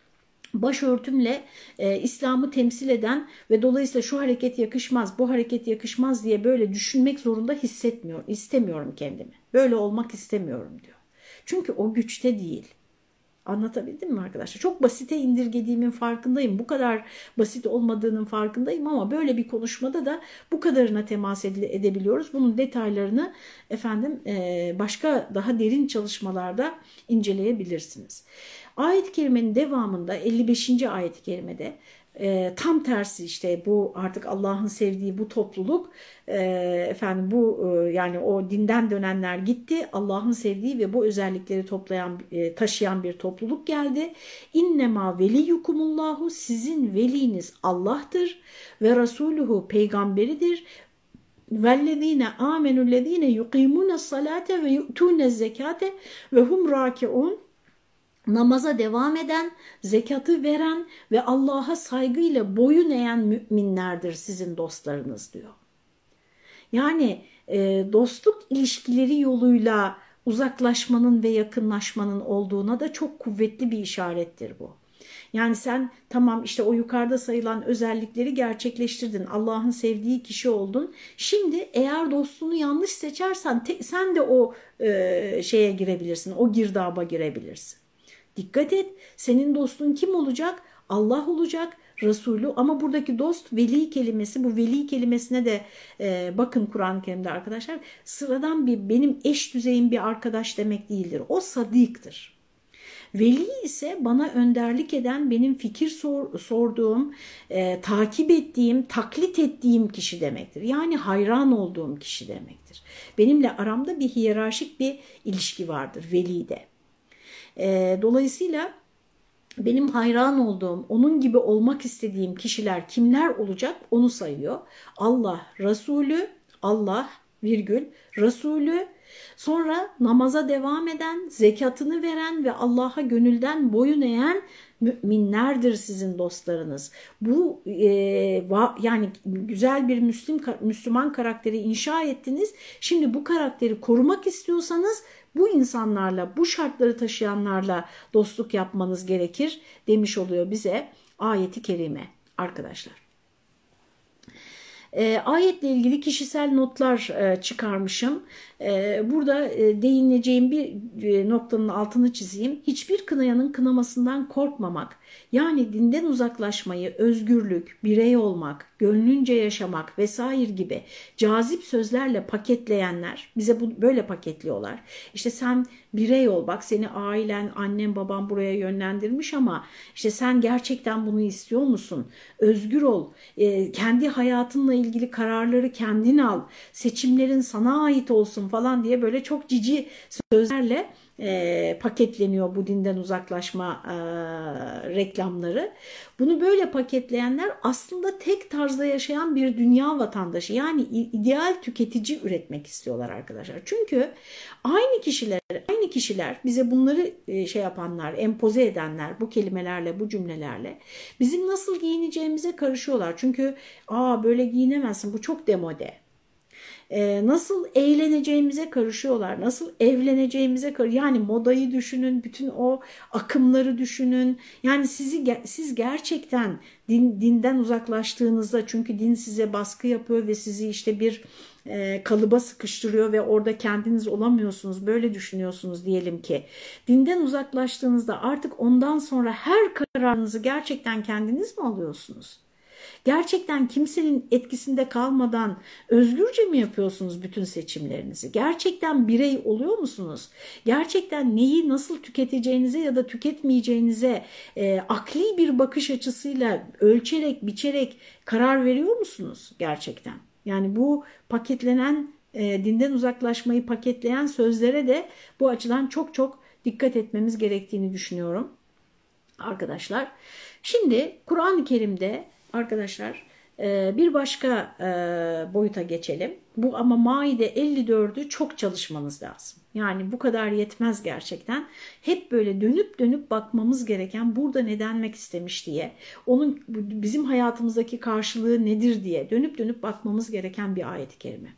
başörtümle e, İslam'ı temsil eden ve dolayısıyla şu hareket yakışmaz, bu hareket yakışmaz diye böyle düşünmek zorunda hissetmiyorum, istemiyorum kendimi. Böyle olmak istemiyorum diyor. Çünkü o güçte değil. Anlatabildim mi arkadaşlar? Çok basite indirgediğimin farkındayım. Bu kadar basit olmadığının farkındayım ama böyle bir konuşmada da bu kadarına temas edebiliyoruz. Bunun detaylarını efendim e, başka daha derin çalışmalarda inceleyebilirsiniz. Ayet-i Kerime'nin devamında 55. ayet-i kerimede e, tam tersi işte bu artık Allah'ın sevdiği bu topluluk e, efendim bu e, yani o dinden dönenler gitti Allah'ın sevdiği ve bu özellikleri toplayan e, taşıyan bir topluluk geldi. İnnema veliyukumullahu sizin veliniz Allah'tır ve Resuluhu peygamberidir vellezine amenüllezine yuqimune salate ve yu'tune zekate ve hum rakiun namaza devam eden, zekatı veren ve Allah'a saygıyla boyun eğen müminlerdir sizin dostlarınız diyor. Yani e, dostluk ilişkileri yoluyla uzaklaşmanın ve yakınlaşmanın olduğuna da çok kuvvetli bir işarettir bu. Yani sen tamam işte o yukarıda sayılan özellikleri gerçekleştirdin. Allah'ın sevdiği kişi oldun. Şimdi eğer dostunu yanlış seçersen te, sen de o e, şeye girebilirsin. O girdaba girebilirsin. Dikkat et senin dostun kim olacak? Allah olacak, Resulü ama buradaki dost veli kelimesi bu veli kelimesine de e, bakın Kur'an-ı Kerim'de arkadaşlar sıradan bir benim eş düzeyim bir arkadaş demek değildir. O sadıktır. Veli ise bana önderlik eden, benim fikir sor, sorduğum, e, takip ettiğim, taklit ettiğim kişi demektir. Yani hayran olduğum kişi demektir. Benimle aramda bir hiyerarşik bir ilişki vardır velide. E, dolayısıyla benim hayran olduğum, onun gibi olmak istediğim kişiler kimler olacak onu sayıyor. Allah, Resulü, Allah virgül, Resulü, sonra namaza devam eden, zekatını veren ve Allah'a gönülden boyun eğen müminlerdir sizin dostlarınız. Bu e, va, yani güzel bir Müslüm, Müslüman karakteri inşa ettiniz. Şimdi bu karakteri korumak istiyorsanız bu insanlarla, bu şartları taşıyanlarla dostluk yapmanız gerekir demiş oluyor bize ayeti kerime arkadaşlar. E, ayetle ilgili kişisel notlar e, çıkarmışım. E, burada e, değineceğim bir e, noktanın altını çizeyim. Hiçbir kınayanın kınamasından korkmamak, yani dinden uzaklaşmayı, özgürlük, birey olmak, gönlünce yaşamak vesaire gibi cazip sözlerle paketleyenler bize bu böyle paketliyorlar. İşte sen birey ol bak seni ailen, annen, baban buraya yönlendirmiş ama işte sen gerçekten bunu istiyor musun? Özgür ol, e, kendi hayatınla ilgili kararları kendin al, seçimlerin sana ait olsun falan diye böyle çok cici sözlerle e, paketleniyor bu dinden uzaklaşma e, reklamları. Bunu böyle paketleyenler aslında tek tarzda yaşayan bir dünya vatandaşı yani ideal tüketici üretmek istiyorlar arkadaşlar. Çünkü aynı kişiler aynı kişiler bize bunları e, şey yapanlar, empoze edenler bu kelimelerle, bu cümlelerle bizim nasıl giyineceğimize karışıyorlar. Çünkü aa böyle giyinemezsin bu çok demode e, nasıl eğleneceğimize karışıyorlar. Nasıl evleneceğimize karışıyorlar. Yani modayı düşünün, bütün o akımları düşünün. Yani sizi siz gerçekten din, dinden uzaklaştığınızda çünkü din size baskı yapıyor ve sizi işte bir e, kalıba sıkıştırıyor ve orada kendiniz olamıyorsunuz. Böyle düşünüyorsunuz diyelim ki. Dinden uzaklaştığınızda artık ondan sonra her kararınızı gerçekten kendiniz mi alıyorsunuz? Gerçekten kimsenin etkisinde kalmadan özgürce mi yapıyorsunuz bütün seçimlerinizi? Gerçekten birey oluyor musunuz? Gerçekten neyi nasıl tüketeceğinize ya da tüketmeyeceğinize e, akli bir bakış açısıyla ölçerek, biçerek karar veriyor musunuz gerçekten? Yani bu paketlenen e, dinden uzaklaşmayı paketleyen sözlere de bu açıdan çok çok dikkat etmemiz gerektiğini düşünüyorum arkadaşlar. Şimdi Kur'an-ı Kerim'de arkadaşlar e, bir başka e, boyuta geçelim. Bu ama Maide 54'ü çok çalışmanız lazım. Yani bu kadar yetmez gerçekten. Hep böyle dönüp dönüp bakmamız gereken burada ne denmek istemiş diye, onun bizim hayatımızdaki karşılığı nedir diye dönüp dönüp bakmamız gereken bir ayet-i kerime.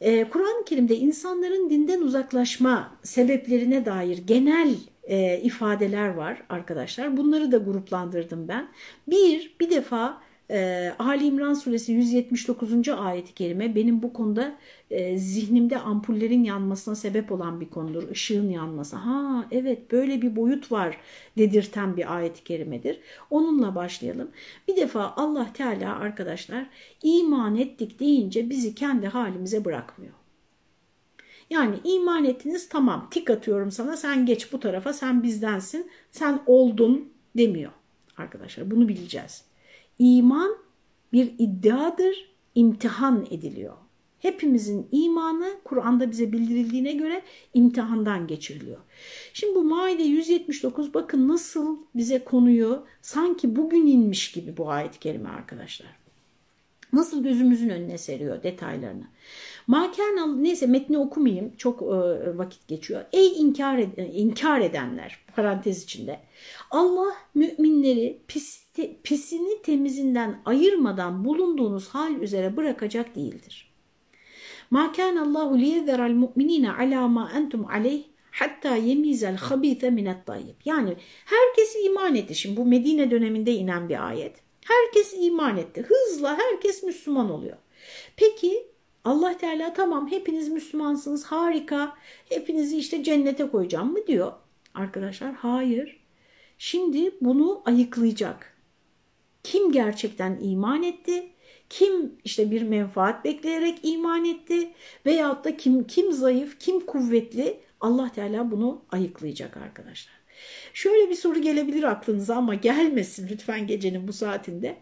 Ee, Kur'an-ı Kerim'de insanların dinden uzaklaşma sebeplerine dair genel e, ifadeler var arkadaşlar. Bunları da gruplandırdım ben. Bir, bir defa e, Ali İmran suresi 179. ayeti kerime benim bu konuda e, zihnimde ampullerin yanmasına sebep olan bir konudur. Işığın yanması. Ha evet böyle bir boyut var dedirten bir ayet-i kerimedir. Onunla başlayalım. Bir defa Allah Teala arkadaşlar iman ettik deyince bizi kendi halimize bırakmıyor. Yani iman ettiniz tamam tik atıyorum sana sen geç bu tarafa sen bizdensin sen oldun demiyor arkadaşlar bunu bileceğiz. İman bir iddiadır, imtihan ediliyor. Hepimizin imanı Kur'an'da bize bildirildiğine göre imtihandan geçiriliyor. Şimdi bu Maide 179 bakın nasıl bize konuyu sanki bugün inmiş gibi bu ayet-i kerime arkadaşlar. Nasıl gözümüzün önüne seriyor detaylarını. Makan neyse metni okumayayım çok e, vakit geçiyor. Ey inkar, ed inkar edenler parantez içinde. Allah müminleri pis, te, pisini temizinden ayırmadan bulunduğunuz hal üzere bırakacak değildir. Ma kana Allahu liyezera'l mu'minina ala ma entum aleyh hatta yemizel habite minet tayyib. Yani herkes iman etti. Şimdi bu Medine döneminde inen bir ayet. Herkes iman etti. Hızla herkes Müslüman oluyor. Peki Allah Teala tamam hepiniz Müslümansınız harika hepinizi işte cennete koyacağım mı diyor. Arkadaşlar hayır. Şimdi bunu ayıklayacak. Kim gerçekten iman etti? Kim işte bir menfaat bekleyerek iman etti? Veyahut da kim, kim zayıf, kim kuvvetli? Allah Teala bunu ayıklayacak arkadaşlar. Şöyle bir soru gelebilir aklınıza ama gelmesin lütfen gecenin bu saatinde.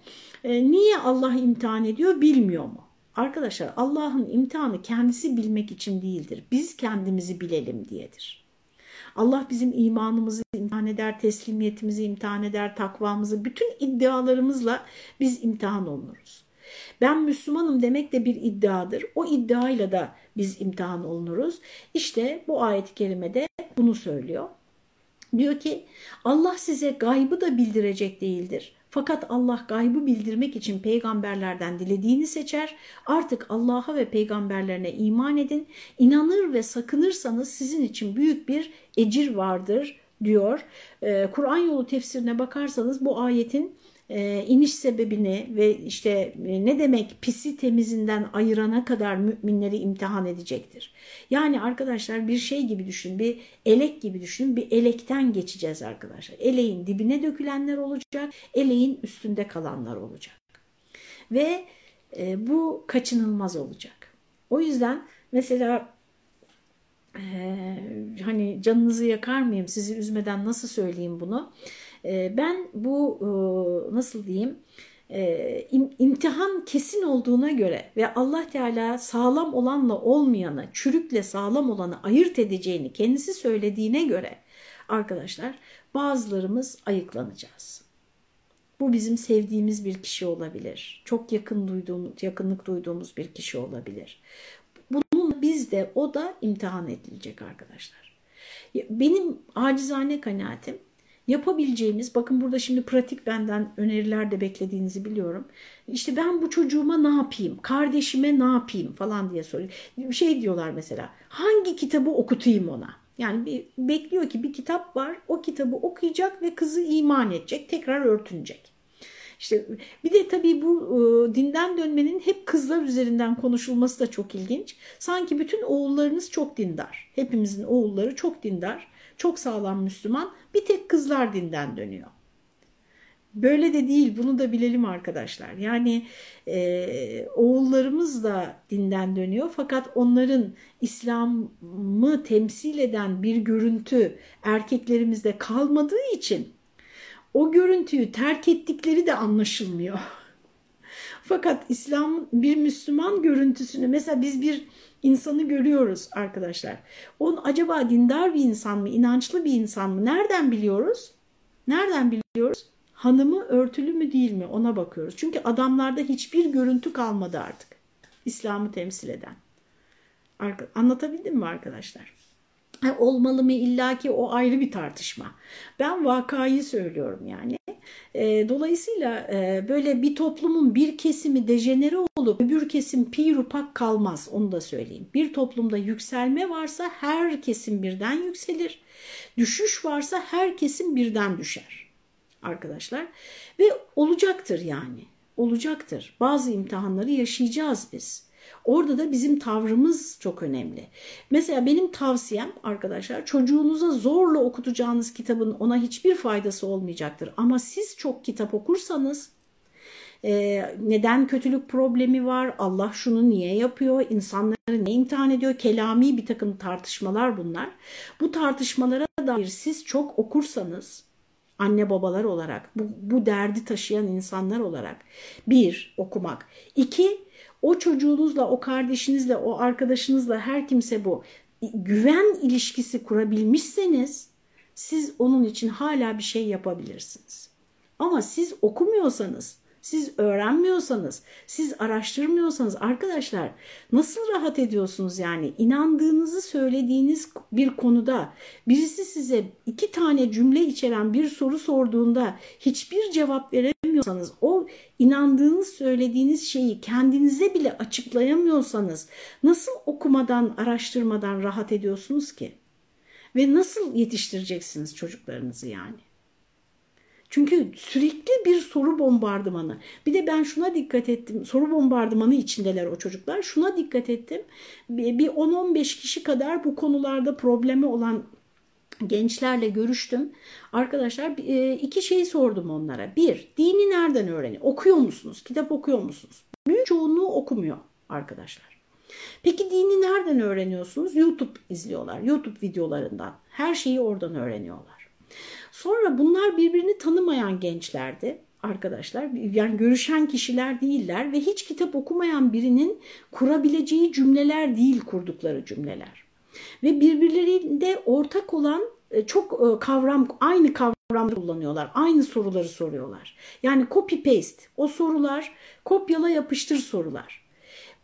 E, niye Allah imtihan ediyor bilmiyor mu? Arkadaşlar Allah'ın imtihanı kendisi bilmek için değildir. Biz kendimizi bilelim diyedir. Allah bizim imanımızı imtihan eder, teslimiyetimizi imtihan eder, takvamızı, bütün iddialarımızla biz imtihan olunuruz. Ben Müslümanım demek de bir iddiadır. O iddiayla da biz imtihan olunuruz. İşte bu ayet-i kerimede bunu söylüyor. Diyor ki Allah size gaybı da bildirecek değildir. Fakat Allah gaybı bildirmek için peygamberlerden dilediğini seçer. Artık Allah'a ve peygamberlerine iman edin. İnanır ve sakınırsanız sizin için büyük bir ecir vardır diyor. Ee, Kur'an yolu tefsirine bakarsanız bu ayetin e, iniş sebebini ve işte e, ne demek pisi temizinden ayırana kadar müminleri imtihan edecektir. Yani arkadaşlar bir şey gibi düşün, bir elek gibi düşün, bir elekten geçeceğiz arkadaşlar. Eleğin dibine dökülenler olacak, eleğin üstünde kalanlar olacak. Ve e, bu kaçınılmaz olacak. O yüzden mesela e, hani canınızı yakar mıyım, sizi üzmeden nasıl söyleyeyim bunu? Ee, ben bu e, nasıl diyeyim e, imtihan kesin olduğuna göre ve Allah Teala sağlam olanla olmayanı, çürükle sağlam olanı ayırt edeceğini kendisi söylediğine göre arkadaşlar bazılarımız ayıklanacağız. Bu bizim sevdiğimiz bir kişi olabilir. Çok yakın duyduğumuz, yakınlık duyduğumuz bir kişi olabilir. Bunun biz de o da imtihan edilecek arkadaşlar. Benim acizane kanaatim yapabileceğimiz, bakın burada şimdi pratik benden öneriler de beklediğinizi biliyorum. İşte ben bu çocuğuma ne yapayım, kardeşime ne yapayım falan diye soruyor. Bir şey diyorlar mesela, hangi kitabı okutayım ona? Yani bir, bekliyor ki bir kitap var, o kitabı okuyacak ve kızı iman edecek, tekrar örtünecek. İşte bir de tabii bu e, dinden dönmenin hep kızlar üzerinden konuşulması da çok ilginç. Sanki bütün oğullarınız çok dindar. Hepimizin oğulları çok dindar çok sağlam Müslüman bir tek kızlar dinden dönüyor. Böyle de değil bunu da bilelim arkadaşlar. Yani e, oğullarımız da dinden dönüyor fakat onların İslam'ı temsil eden bir görüntü erkeklerimizde kalmadığı için o görüntüyü terk ettikleri de anlaşılmıyor. Fakat İslam bir Müslüman görüntüsünü mesela biz bir insanı görüyoruz arkadaşlar. Onun acaba dindar bir insan mı, inançlı bir insan mı? Nereden biliyoruz? Nereden biliyoruz? Hanımı örtülü mü değil mi ona bakıyoruz. Çünkü adamlarda hiçbir görüntü kalmadı artık. İslam'ı temsil eden. Anlatabildim mi arkadaşlar? Olmalı mı illaki o ayrı bir tartışma. Ben vakayı söylüyorum yani. E, dolayısıyla e, böyle bir toplumun bir kesimi dejenere olup öbür kesim pirupak kalmaz onu da söyleyeyim. Bir toplumda yükselme varsa her kesim birden yükselir. Düşüş varsa her kesim birden düşer arkadaşlar. Ve olacaktır yani olacaktır. Bazı imtihanları yaşayacağız biz. Orada da bizim tavrımız çok önemli. Mesela benim tavsiyem arkadaşlar çocuğunuza zorla okutacağınız kitabın ona hiçbir faydası olmayacaktır. Ama siz çok kitap okursanız e, neden kötülük problemi var, Allah şunu niye yapıyor, insanları ne imtihan ediyor, kelami bir takım tartışmalar bunlar. Bu tartışmalara dair siz çok okursanız anne babalar olarak, bu, bu derdi taşıyan insanlar olarak bir okumak, iki o çocuğunuzla, o kardeşinizle, o arkadaşınızla her kimse bu güven ilişkisi kurabilmişseniz siz onun için hala bir şey yapabilirsiniz. Ama siz okumuyorsanız siz öğrenmiyorsanız, siz araştırmıyorsanız arkadaşlar nasıl rahat ediyorsunuz yani? İnandığınızı söylediğiniz bir konuda birisi size iki tane cümle içeren bir soru sorduğunda hiçbir cevap veremiyorsanız, o inandığınız söylediğiniz şeyi kendinize bile açıklayamıyorsanız nasıl okumadan, araştırmadan rahat ediyorsunuz ki? Ve nasıl yetiştireceksiniz çocuklarınızı yani? Çünkü sürekli bir soru bombardımanı. Bir de ben şuna dikkat ettim. Soru bombardımanı içindeler o çocuklar. Şuna dikkat ettim. Bir 10-15 kişi kadar bu konularda problemi olan gençlerle görüştüm. Arkadaşlar e, iki şey sordum onlara. Bir, dini nereden öğreniyor? Okuyor musunuz? Kitap okuyor musunuz? Büyük çoğunluğu okumuyor arkadaşlar. Peki dini nereden öğreniyorsunuz? YouTube izliyorlar. YouTube videolarından. Her şeyi oradan öğreniyorlar. Sonra bunlar birbirini gençlerdi arkadaşlar. Yani görüşen kişiler değiller ve hiç kitap okumayan birinin kurabileceği cümleler değil kurdukları cümleler. Ve birbirlerinde ortak olan e, çok e, kavram, aynı kavramları kullanıyorlar. Aynı soruları soruyorlar. Yani copy paste o sorular kopyala yapıştır sorular.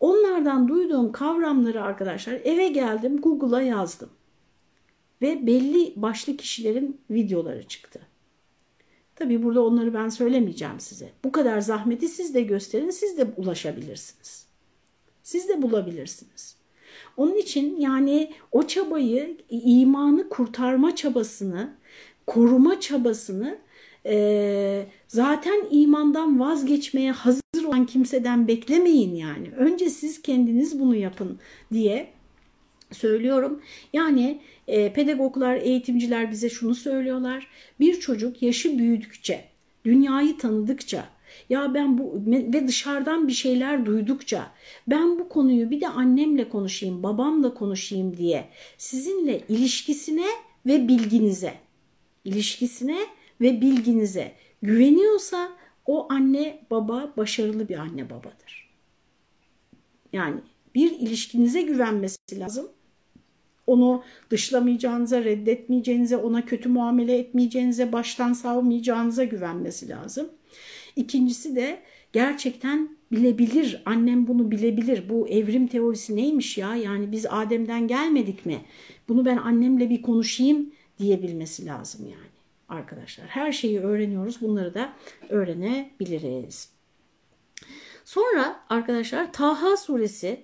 Onlardan duyduğum kavramları arkadaşlar eve geldim Google'a yazdım ve belli başlı kişilerin videoları çıktı. Tabii burada onları ben söylemeyeceğim size. Bu kadar zahmeti siz de gösterin, siz de ulaşabilirsiniz. Siz de bulabilirsiniz. Onun için yani o çabayı, imanı kurtarma çabasını, koruma çabasını e, zaten imandan vazgeçmeye hazır olan kimseden beklemeyin yani. Önce siz kendiniz bunu yapın diye söylüyorum. Yani e, pedagoglar, eğitimciler bize şunu söylüyorlar. Bir çocuk yaşı büyüdükçe, dünyayı tanıdıkça, ya ben bu ve dışarıdan bir şeyler duydukça ben bu konuyu bir de annemle konuşayım, babamla konuşayım diye sizinle ilişkisine ve bilginize, ilişkisine ve bilginize güveniyorsa o anne baba başarılı bir anne babadır. Yani bir ilişkinize güvenmesi lazım onu dışlamayacağınıza, reddetmeyeceğinize, ona kötü muamele etmeyeceğinize, baştan savmayacağınıza güvenmesi lazım. İkincisi de gerçekten bilebilir, annem bunu bilebilir. Bu evrim teorisi neymiş ya? Yani biz Adem'den gelmedik mi? Bunu ben annemle bir konuşayım diyebilmesi lazım yani arkadaşlar. Her şeyi öğreniyoruz. Bunları da öğrenebiliriz. Sonra arkadaşlar Taha suresi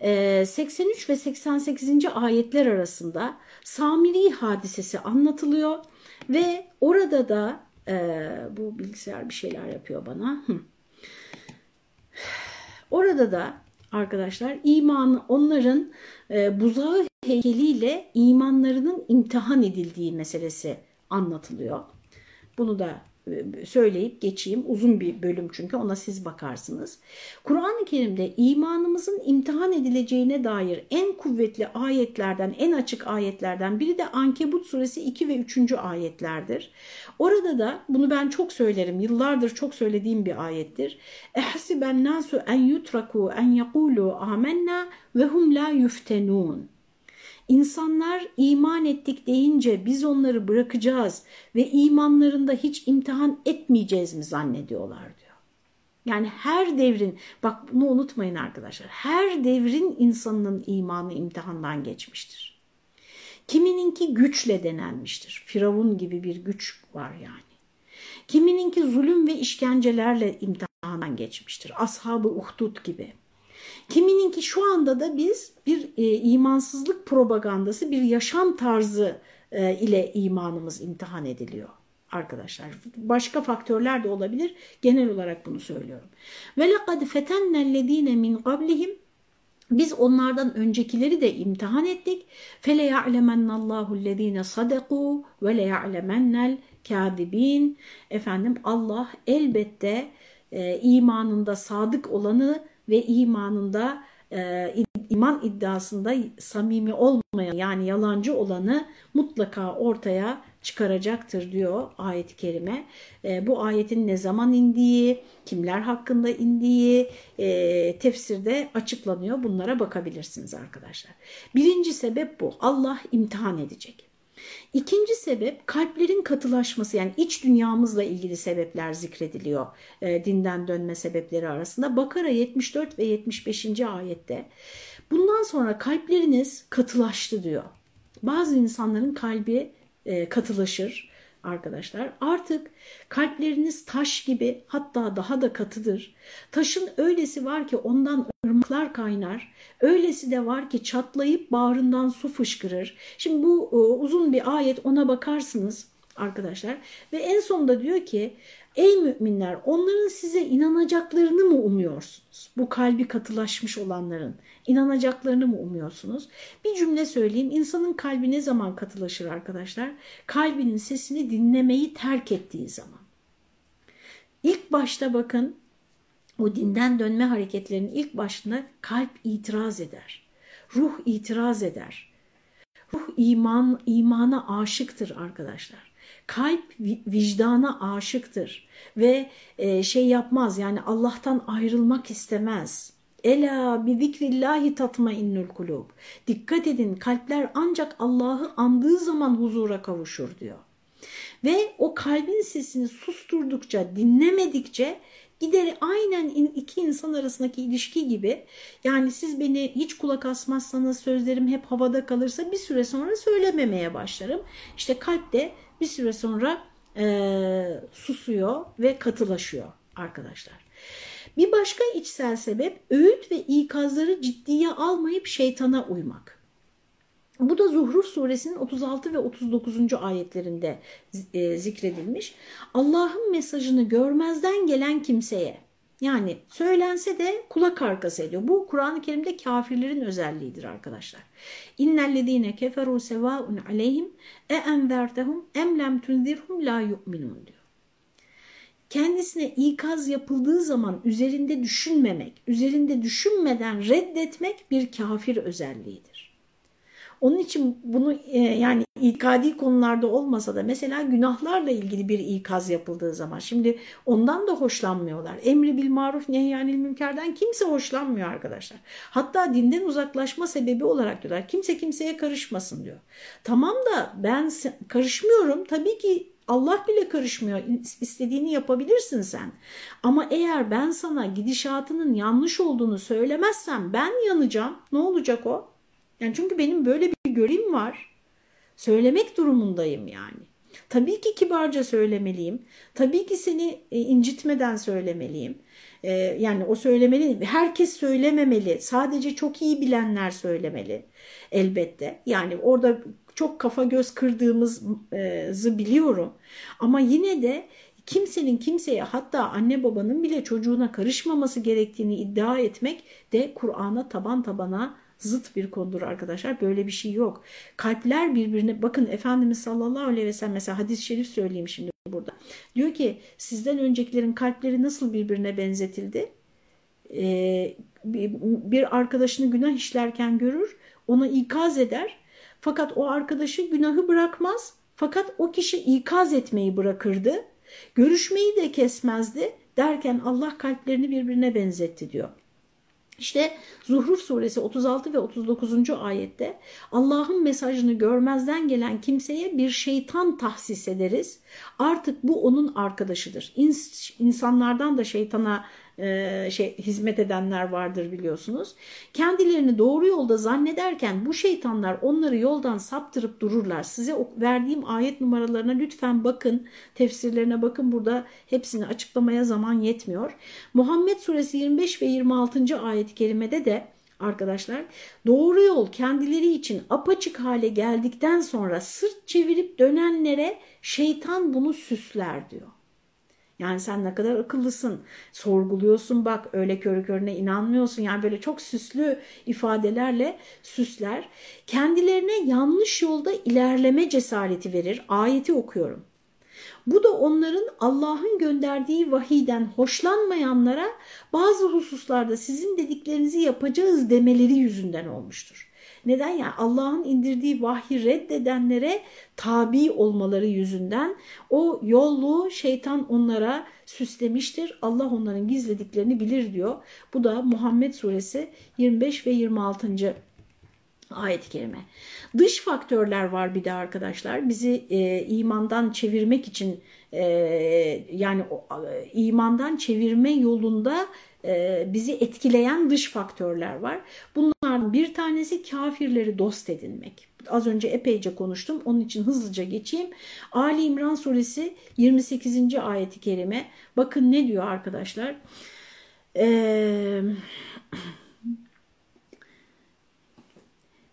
83 ve 88. ayetler arasında Samiri hadisesi anlatılıyor ve orada da e, bu bilgisayar bir şeyler yapıyor bana. Orada da arkadaşlar iman onların e, buzağı heykeliyle imanlarının imtihan edildiği meselesi anlatılıyor. Bunu da söyleyip geçeyim. Uzun bir bölüm çünkü ona siz bakarsınız. Kur'an-ı Kerim'de imanımızın imtihan edileceğine dair en kuvvetli ayetlerden, en açık ayetlerden biri de Ankebut suresi 2 ve 3. ayetlerdir. Orada da bunu ben çok söylerim, yıllardır çok söylediğim bir ayettir. Nasu en yutraku en yekulu amenna ve hum la yuftenun. İnsanlar iman ettik deyince biz onları bırakacağız ve imanlarında hiç imtihan etmeyeceğiz mi zannediyorlar diyor. Yani her devrin, bak bunu unutmayın arkadaşlar, her devrin insanının imanı imtihandan geçmiştir. Kimininki güçle denenmiştir. Firavun gibi bir güç var yani. Kimininki zulüm ve işkencelerle imtihandan geçmiştir. Ashab-ı Uhdud gibi. Kimininki şu anda da biz bir e, imansızlık propagandası, bir yaşam tarzı e, ile imanımız imtihan ediliyor arkadaşlar. Başka faktörler de olabilir. Genel olarak bunu söylüyorum. Ve lekad fetennellezine min qablihim biz onlardan öncekileri de imtihan ettik. Fele ya'lemennallahu ellezine sadaku ve le ya'lemennel kadibin. Efendim Allah elbette e, imanında sadık olanı ve imanında e, iman iddiasında samimi olmayan yani yalancı olanı mutlaka ortaya çıkaracaktır diyor ayet-i kerime. E, bu ayetin ne zaman indiği, kimler hakkında indiği e, tefsirde açıklanıyor. Bunlara bakabilirsiniz arkadaşlar. Birinci sebep bu. Allah imtihan edecek. İkinci sebep kalplerin katılaşması yani iç dünyamızla ilgili sebepler zikrediliyor e, dinden dönme sebepleri arasında. Bakara 74 ve 75. ayette bundan sonra kalpleriniz katılaştı diyor. Bazı insanların kalbi e, katılaşır arkadaşlar. Artık kalpleriniz taş gibi hatta daha da katıdır. Taşın öylesi var ki ondan ırmaklar kaynar. Öylesi de var ki çatlayıp bağrından su fışkırır. Şimdi bu e, uzun bir ayet ona bakarsınız arkadaşlar. Ve en sonunda diyor ki ey müminler onların size inanacaklarını mı umuyorsunuz? Bu kalbi katılaşmış olanların inanacaklarını mı umuyorsunuz? Bir cümle söyleyeyim. İnsanın kalbi ne zaman katılaşır arkadaşlar? Kalbinin sesini dinlemeyi terk ettiği zaman. İlk başta bakın o dinden dönme hareketlerinin ilk başına kalp itiraz eder. Ruh itiraz eder. Ruh iman imana aşıktır arkadaşlar. Kalp vicdana aşıktır ve e, şey yapmaz yani Allah'tan ayrılmak istemez. Ela bi zikrillahi tatma innul kulub. Dikkat edin kalpler ancak Allah'ı andığı zaman huzura kavuşur diyor. Ve o kalbin sesini susturdukça, dinlemedikçe Gideri aynen iki insan arasındaki ilişki gibi yani siz beni hiç kulak asmazsanız sözlerim hep havada kalırsa bir süre sonra söylememeye başlarım. İşte kalp de bir süre sonra e, susuyor ve katılaşıyor arkadaşlar. Bir başka içsel sebep öğüt ve ikazları ciddiye almayıp şeytana uymak. Bu da Zuhruf suresinin 36 ve 39. ayetlerinde e, zikredilmiş. Allah'ın mesajını görmezden gelen kimseye yani söylense de kulak arkası ediyor. Bu Kur'an-ı Kerim'de kafirlerin özelliğidir arkadaşlar. İnnellezîne keferû sevâun aleyhim e envertehum em lem tunzirhum la yu'minun diyor. Kendisine ikaz yapıldığı zaman üzerinde düşünmemek, üzerinde düşünmeden reddetmek bir kafir özelliğidir. Onun için bunu e, yani itikadi konularda olmasa da mesela günahlarla ilgili bir ikaz yapıldığı zaman şimdi ondan da hoşlanmıyorlar. Emri bil maruf nehyanil münkerden kimse hoşlanmıyor arkadaşlar. Hatta dinden uzaklaşma sebebi olarak diyorlar kimse kimseye karışmasın diyor. Tamam da ben karışmıyorum tabii ki Allah bile karışmıyor. İstediğini yapabilirsin sen. Ama eğer ben sana gidişatının yanlış olduğunu söylemezsem ben yanacağım. Ne olacak o? Yani çünkü benim böyle bir görevim var. Söylemek durumundayım yani. Tabii ki kibarca söylemeliyim. Tabii ki seni e, incitmeden söylemeliyim. E, yani o söylemeli. Herkes söylememeli. Sadece çok iyi bilenler söylemeli elbette. Yani orada çok kafa göz kırdığımızı biliyorum. Ama yine de kimsenin kimseye hatta anne babanın bile çocuğuna karışmaması gerektiğini iddia etmek de Kur'an'a taban tabana zıt bir konudur arkadaşlar. Böyle bir şey yok. Kalpler birbirine bakın Efendimiz sallallahu aleyhi ve sellem mesela hadis-i şerif söyleyeyim şimdi burada. Diyor ki sizden öncekilerin kalpleri nasıl birbirine benzetildi? Ee, bir arkadaşını günah işlerken görür, ona ikaz eder. Fakat o arkadaşı günahı bırakmaz. Fakat o kişi ikaz etmeyi bırakırdı. Görüşmeyi de kesmezdi. Derken Allah kalplerini birbirine benzetti diyor. İşte Zuhruf suresi 36 ve 39. ayette Allah'ın mesajını görmezden gelen kimseye bir şeytan tahsis ederiz. Artık bu onun arkadaşıdır. İns insanlardan da şeytana e, şey hizmet edenler vardır biliyorsunuz. Kendilerini doğru yolda zannederken bu şeytanlar onları yoldan saptırıp dururlar. Size verdiğim ayet numaralarına lütfen bakın, tefsirlerine bakın. Burada hepsini açıklamaya zaman yetmiyor. Muhammed suresi 25 ve 26. ayet-i kerimede de arkadaşlar doğru yol kendileri için apaçık hale geldikten sonra sırt çevirip dönenlere şeytan bunu süsler diyor. Yani sen ne kadar akıllısın, sorguluyorsun bak öyle körü körüne inanmıyorsun. Yani böyle çok süslü ifadelerle süsler. Kendilerine yanlış yolda ilerleme cesareti verir. Ayeti okuyorum. Bu da onların Allah'ın gönderdiği vahiden hoşlanmayanlara bazı hususlarda sizin dediklerinizi yapacağız demeleri yüzünden olmuştur. Neden? Yani Allah'ın indirdiği vahyi reddedenlere tabi olmaları yüzünden o yollu şeytan onlara süslemiştir. Allah onların gizlediklerini bilir diyor. Bu da Muhammed suresi 25 ve 26. ayet-i kerime. Dış faktörler var bir de arkadaşlar. Bizi e, imandan çevirmek için e, yani e, imandan çevirme yolunda e, bizi etkileyen dış faktörler var. Bunlardan bir tanesi kafirleri dost edinmek. Az önce epeyce konuştum. Onun için hızlıca geçeyim. Ali İmran suresi 28. ayeti kerime. Bakın ne diyor arkadaşlar. Eee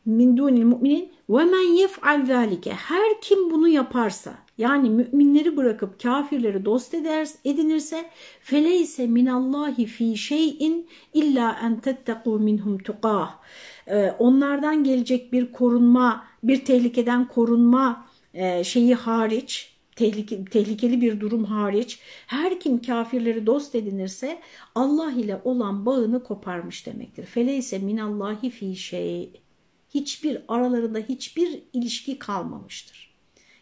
min dunil mu'minin ve men yef'al zalike. Her kim bunu yaparsa yani müminleri bırakıp kafirleri dost eder, edinirse feleyse minallahi fi şeyin illa en tettequ minhum tuqah. Ee, onlardan gelecek bir korunma bir tehlikeden korunma e, şeyi hariç tehlike, tehlikeli bir durum hariç her kim kafirleri dost edinirse Allah ile olan bağını koparmış demektir. Feleyse minallahi fi şey hiçbir aralarında hiçbir ilişki kalmamıştır.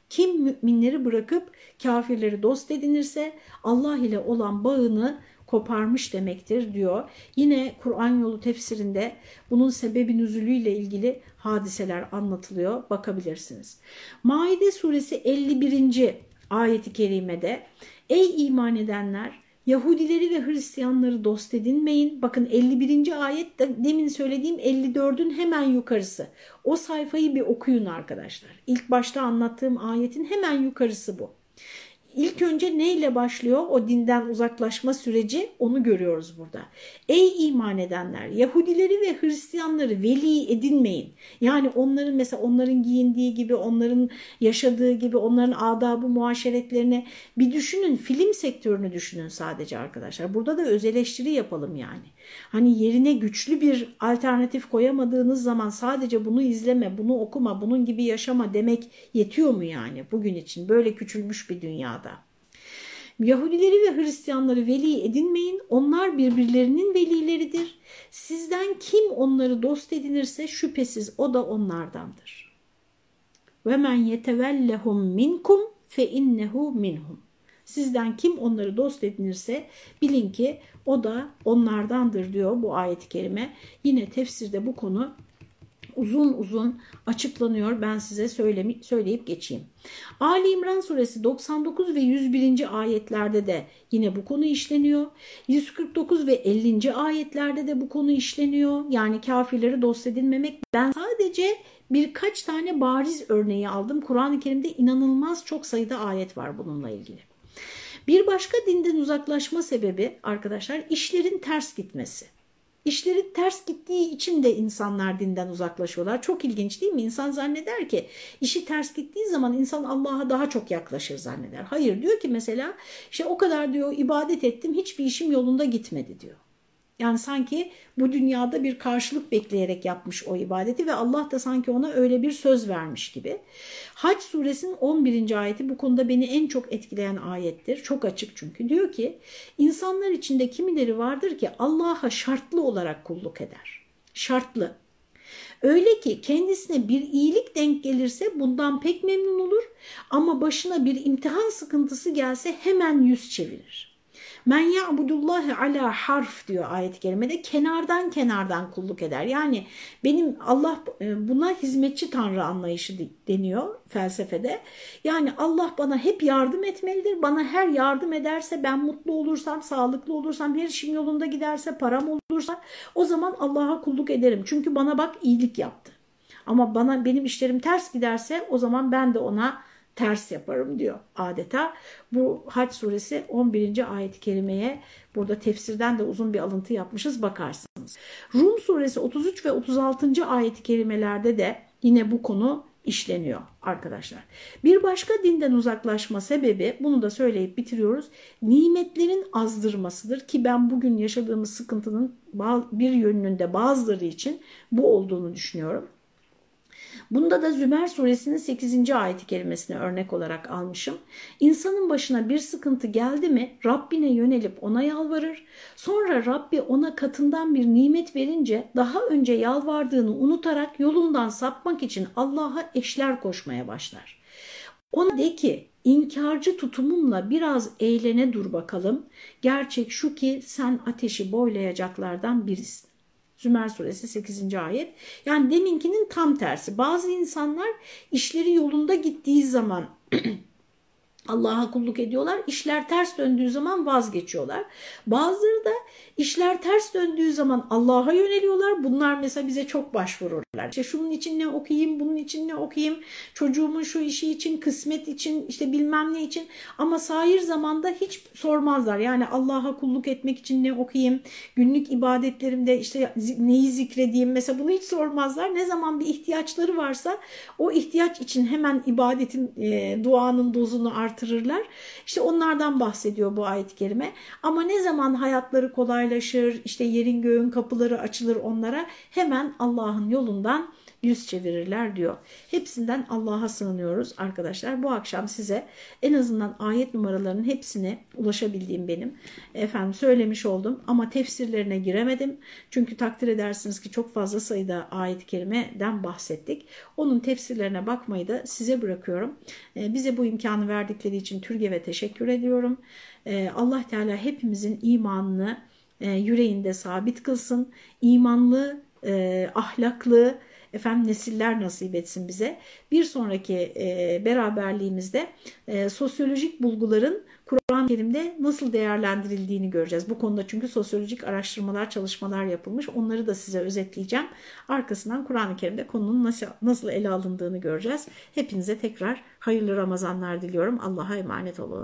Kim müminleri bırakıp kafirleri dost edinirse Allah ile olan bağını koparmış demektir diyor. Yine Kur'an yolu tefsirinde bunun sebebi nüzulüyle ilgili hadiseler anlatılıyor. Bakabilirsiniz. Maide suresi 51. ayeti kerimede Ey iman edenler Yahudileri ve Hristiyanları dost edinmeyin. Bakın 51. ayet de demin söylediğim 54'ün hemen yukarısı. O sayfayı bir okuyun arkadaşlar. İlk başta anlattığım ayetin hemen yukarısı bu. İlk önce neyle başlıyor o dinden uzaklaşma süreci onu görüyoruz burada. Ey iman edenler Yahudileri ve Hristiyanları veli edinmeyin. Yani onların mesela onların giyindiği gibi onların yaşadığı gibi onların adabı muaşeretlerini bir düşünün film sektörünü düşünün sadece arkadaşlar. Burada da öz yapalım yani. Hani yerine güçlü bir alternatif koyamadığınız zaman sadece bunu izleme, bunu okuma, bunun gibi yaşama demek yetiyor mu yani bugün için böyle küçülmüş bir dünyada? Yahudileri ve Hristiyanları veli edinmeyin. Onlar birbirlerinin velileridir. Sizden kim onları dost edinirse şüphesiz o da onlardandır. Yetevellehum minkum fe innehu minhum. Sizden kim onları dost edinirse bilin ki o da onlardandır diyor bu ayet-i kerime. Yine tefsirde bu konu uzun uzun açıklanıyor. Ben size söyleyip, geçeyim. Ali İmran suresi 99 ve 101. ayetlerde de yine bu konu işleniyor. 149 ve 50. ayetlerde de bu konu işleniyor. Yani kafirleri dost edinmemek. Ben sadece birkaç tane bariz örneği aldım. Kur'an-ı Kerim'de inanılmaz çok sayıda ayet var bununla ilgili. Bir başka dinden uzaklaşma sebebi arkadaşlar işlerin ters gitmesi. İşleri ters gittiği için de insanlar dinden uzaklaşıyorlar. Çok ilginç değil mi? İnsan zanneder ki işi ters gittiği zaman insan Allah'a daha çok yaklaşır zanneder. Hayır diyor ki mesela işte o kadar diyor ibadet ettim hiçbir işim yolunda gitmedi diyor. Yani sanki bu dünyada bir karşılık bekleyerek yapmış o ibadeti ve Allah da sanki ona öyle bir söz vermiş gibi. Hac suresinin 11. ayeti bu konuda beni en çok etkileyen ayettir. Çok açık çünkü. Diyor ki insanlar içinde kimileri vardır ki Allah'a şartlı olarak kulluk eder. Şartlı. Öyle ki kendisine bir iyilik denk gelirse bundan pek memnun olur ama başına bir imtihan sıkıntısı gelse hemen yüz çevirir. Men ya'budullahi ala harf diyor ayet-i kerimede. Kenardan kenardan kulluk eder. Yani benim Allah e, buna hizmetçi tanrı anlayışı deniyor felsefede. Yani Allah bana hep yardım etmelidir. Bana her yardım ederse ben mutlu olursam, sağlıklı olursam, her işim yolunda giderse, param olursa o zaman Allah'a kulluk ederim. Çünkü bana bak iyilik yaptı. Ama bana benim işlerim ters giderse o zaman ben de ona ters yaparım diyor adeta. Bu Hac suresi 11. ayet-i kerimeye burada tefsirden de uzun bir alıntı yapmışız bakarsınız. Rum suresi 33 ve 36. ayet-i kerimelerde de yine bu konu işleniyor arkadaşlar. Bir başka dinden uzaklaşma sebebi bunu da söyleyip bitiriyoruz. Nimetlerin azdırmasıdır ki ben bugün yaşadığımız sıkıntının bir yönünde bazıları için bu olduğunu düşünüyorum. Bunda da Zümer suresinin 8. ayeti kelimesini örnek olarak almışım. İnsanın başına bir sıkıntı geldi mi Rabbine yönelip ona yalvarır. Sonra Rabbi ona katından bir nimet verince daha önce yalvardığını unutarak yolundan sapmak için Allah'a eşler koşmaya başlar. Ona de ki inkarcı tutumunla biraz eğlene dur bakalım. Gerçek şu ki sen ateşi boylayacaklardan birisin. Zümer suresi 8. ayet. Yani deminkinin tam tersi. Bazı insanlar işleri yolunda gittiği zaman Allah'a kulluk ediyorlar. İşler ters döndüğü zaman vazgeçiyorlar. Bazıları da işler ters döndüğü zaman Allah'a yöneliyorlar. Bunlar mesela bize çok başvururlar. İşte şunun için ne okuyayım, bunun için ne okuyayım, çocuğumun şu işi için, kısmet için, işte bilmem ne için. Ama sahir zamanda hiç sormazlar. Yani Allah'a kulluk etmek için ne okuyayım, günlük ibadetlerimde işte neyi zikredeyim mesela bunu hiç sormazlar. Ne zaman bir ihtiyaçları varsa o ihtiyaç için hemen ibadetin, e, duanın dozunu artırırlar artırırlar. İşte onlardan bahsediyor bu ayet-i kerime. Ama ne zaman hayatları kolaylaşır, işte yerin göğün kapıları açılır onlara hemen Allah'ın yolundan yüz çevirirler diyor. Hepsinden Allah'a sığınıyoruz arkadaşlar. Bu akşam size en azından ayet numaralarının hepsine ulaşabildiğim benim efendim söylemiş oldum ama tefsirlerine giremedim. Çünkü takdir edersiniz ki çok fazla sayıda ayet-i kerimeden bahsettik. Onun tefsirlerine bakmayı da size bırakıyorum. Ee, bize bu imkanı verdikleri için Türgev'e teşekkür ediyorum. Ee, Allah Teala hepimizin imanını e, yüreğinde sabit kılsın. İmanlı, e, ahlaklı, efendim nesiller nasip etsin bize. Bir sonraki e, beraberliğimizde e, sosyolojik bulguların Kur'an-ı Kerim'de nasıl değerlendirildiğini göreceğiz. Bu konuda çünkü sosyolojik araştırmalar, çalışmalar yapılmış. Onları da size özetleyeceğim. Arkasından Kur'an-ı Kerim'de konunun nasıl, nasıl ele alındığını göreceğiz. Hepinize tekrar hayırlı Ramazanlar diliyorum. Allah'a emanet olun.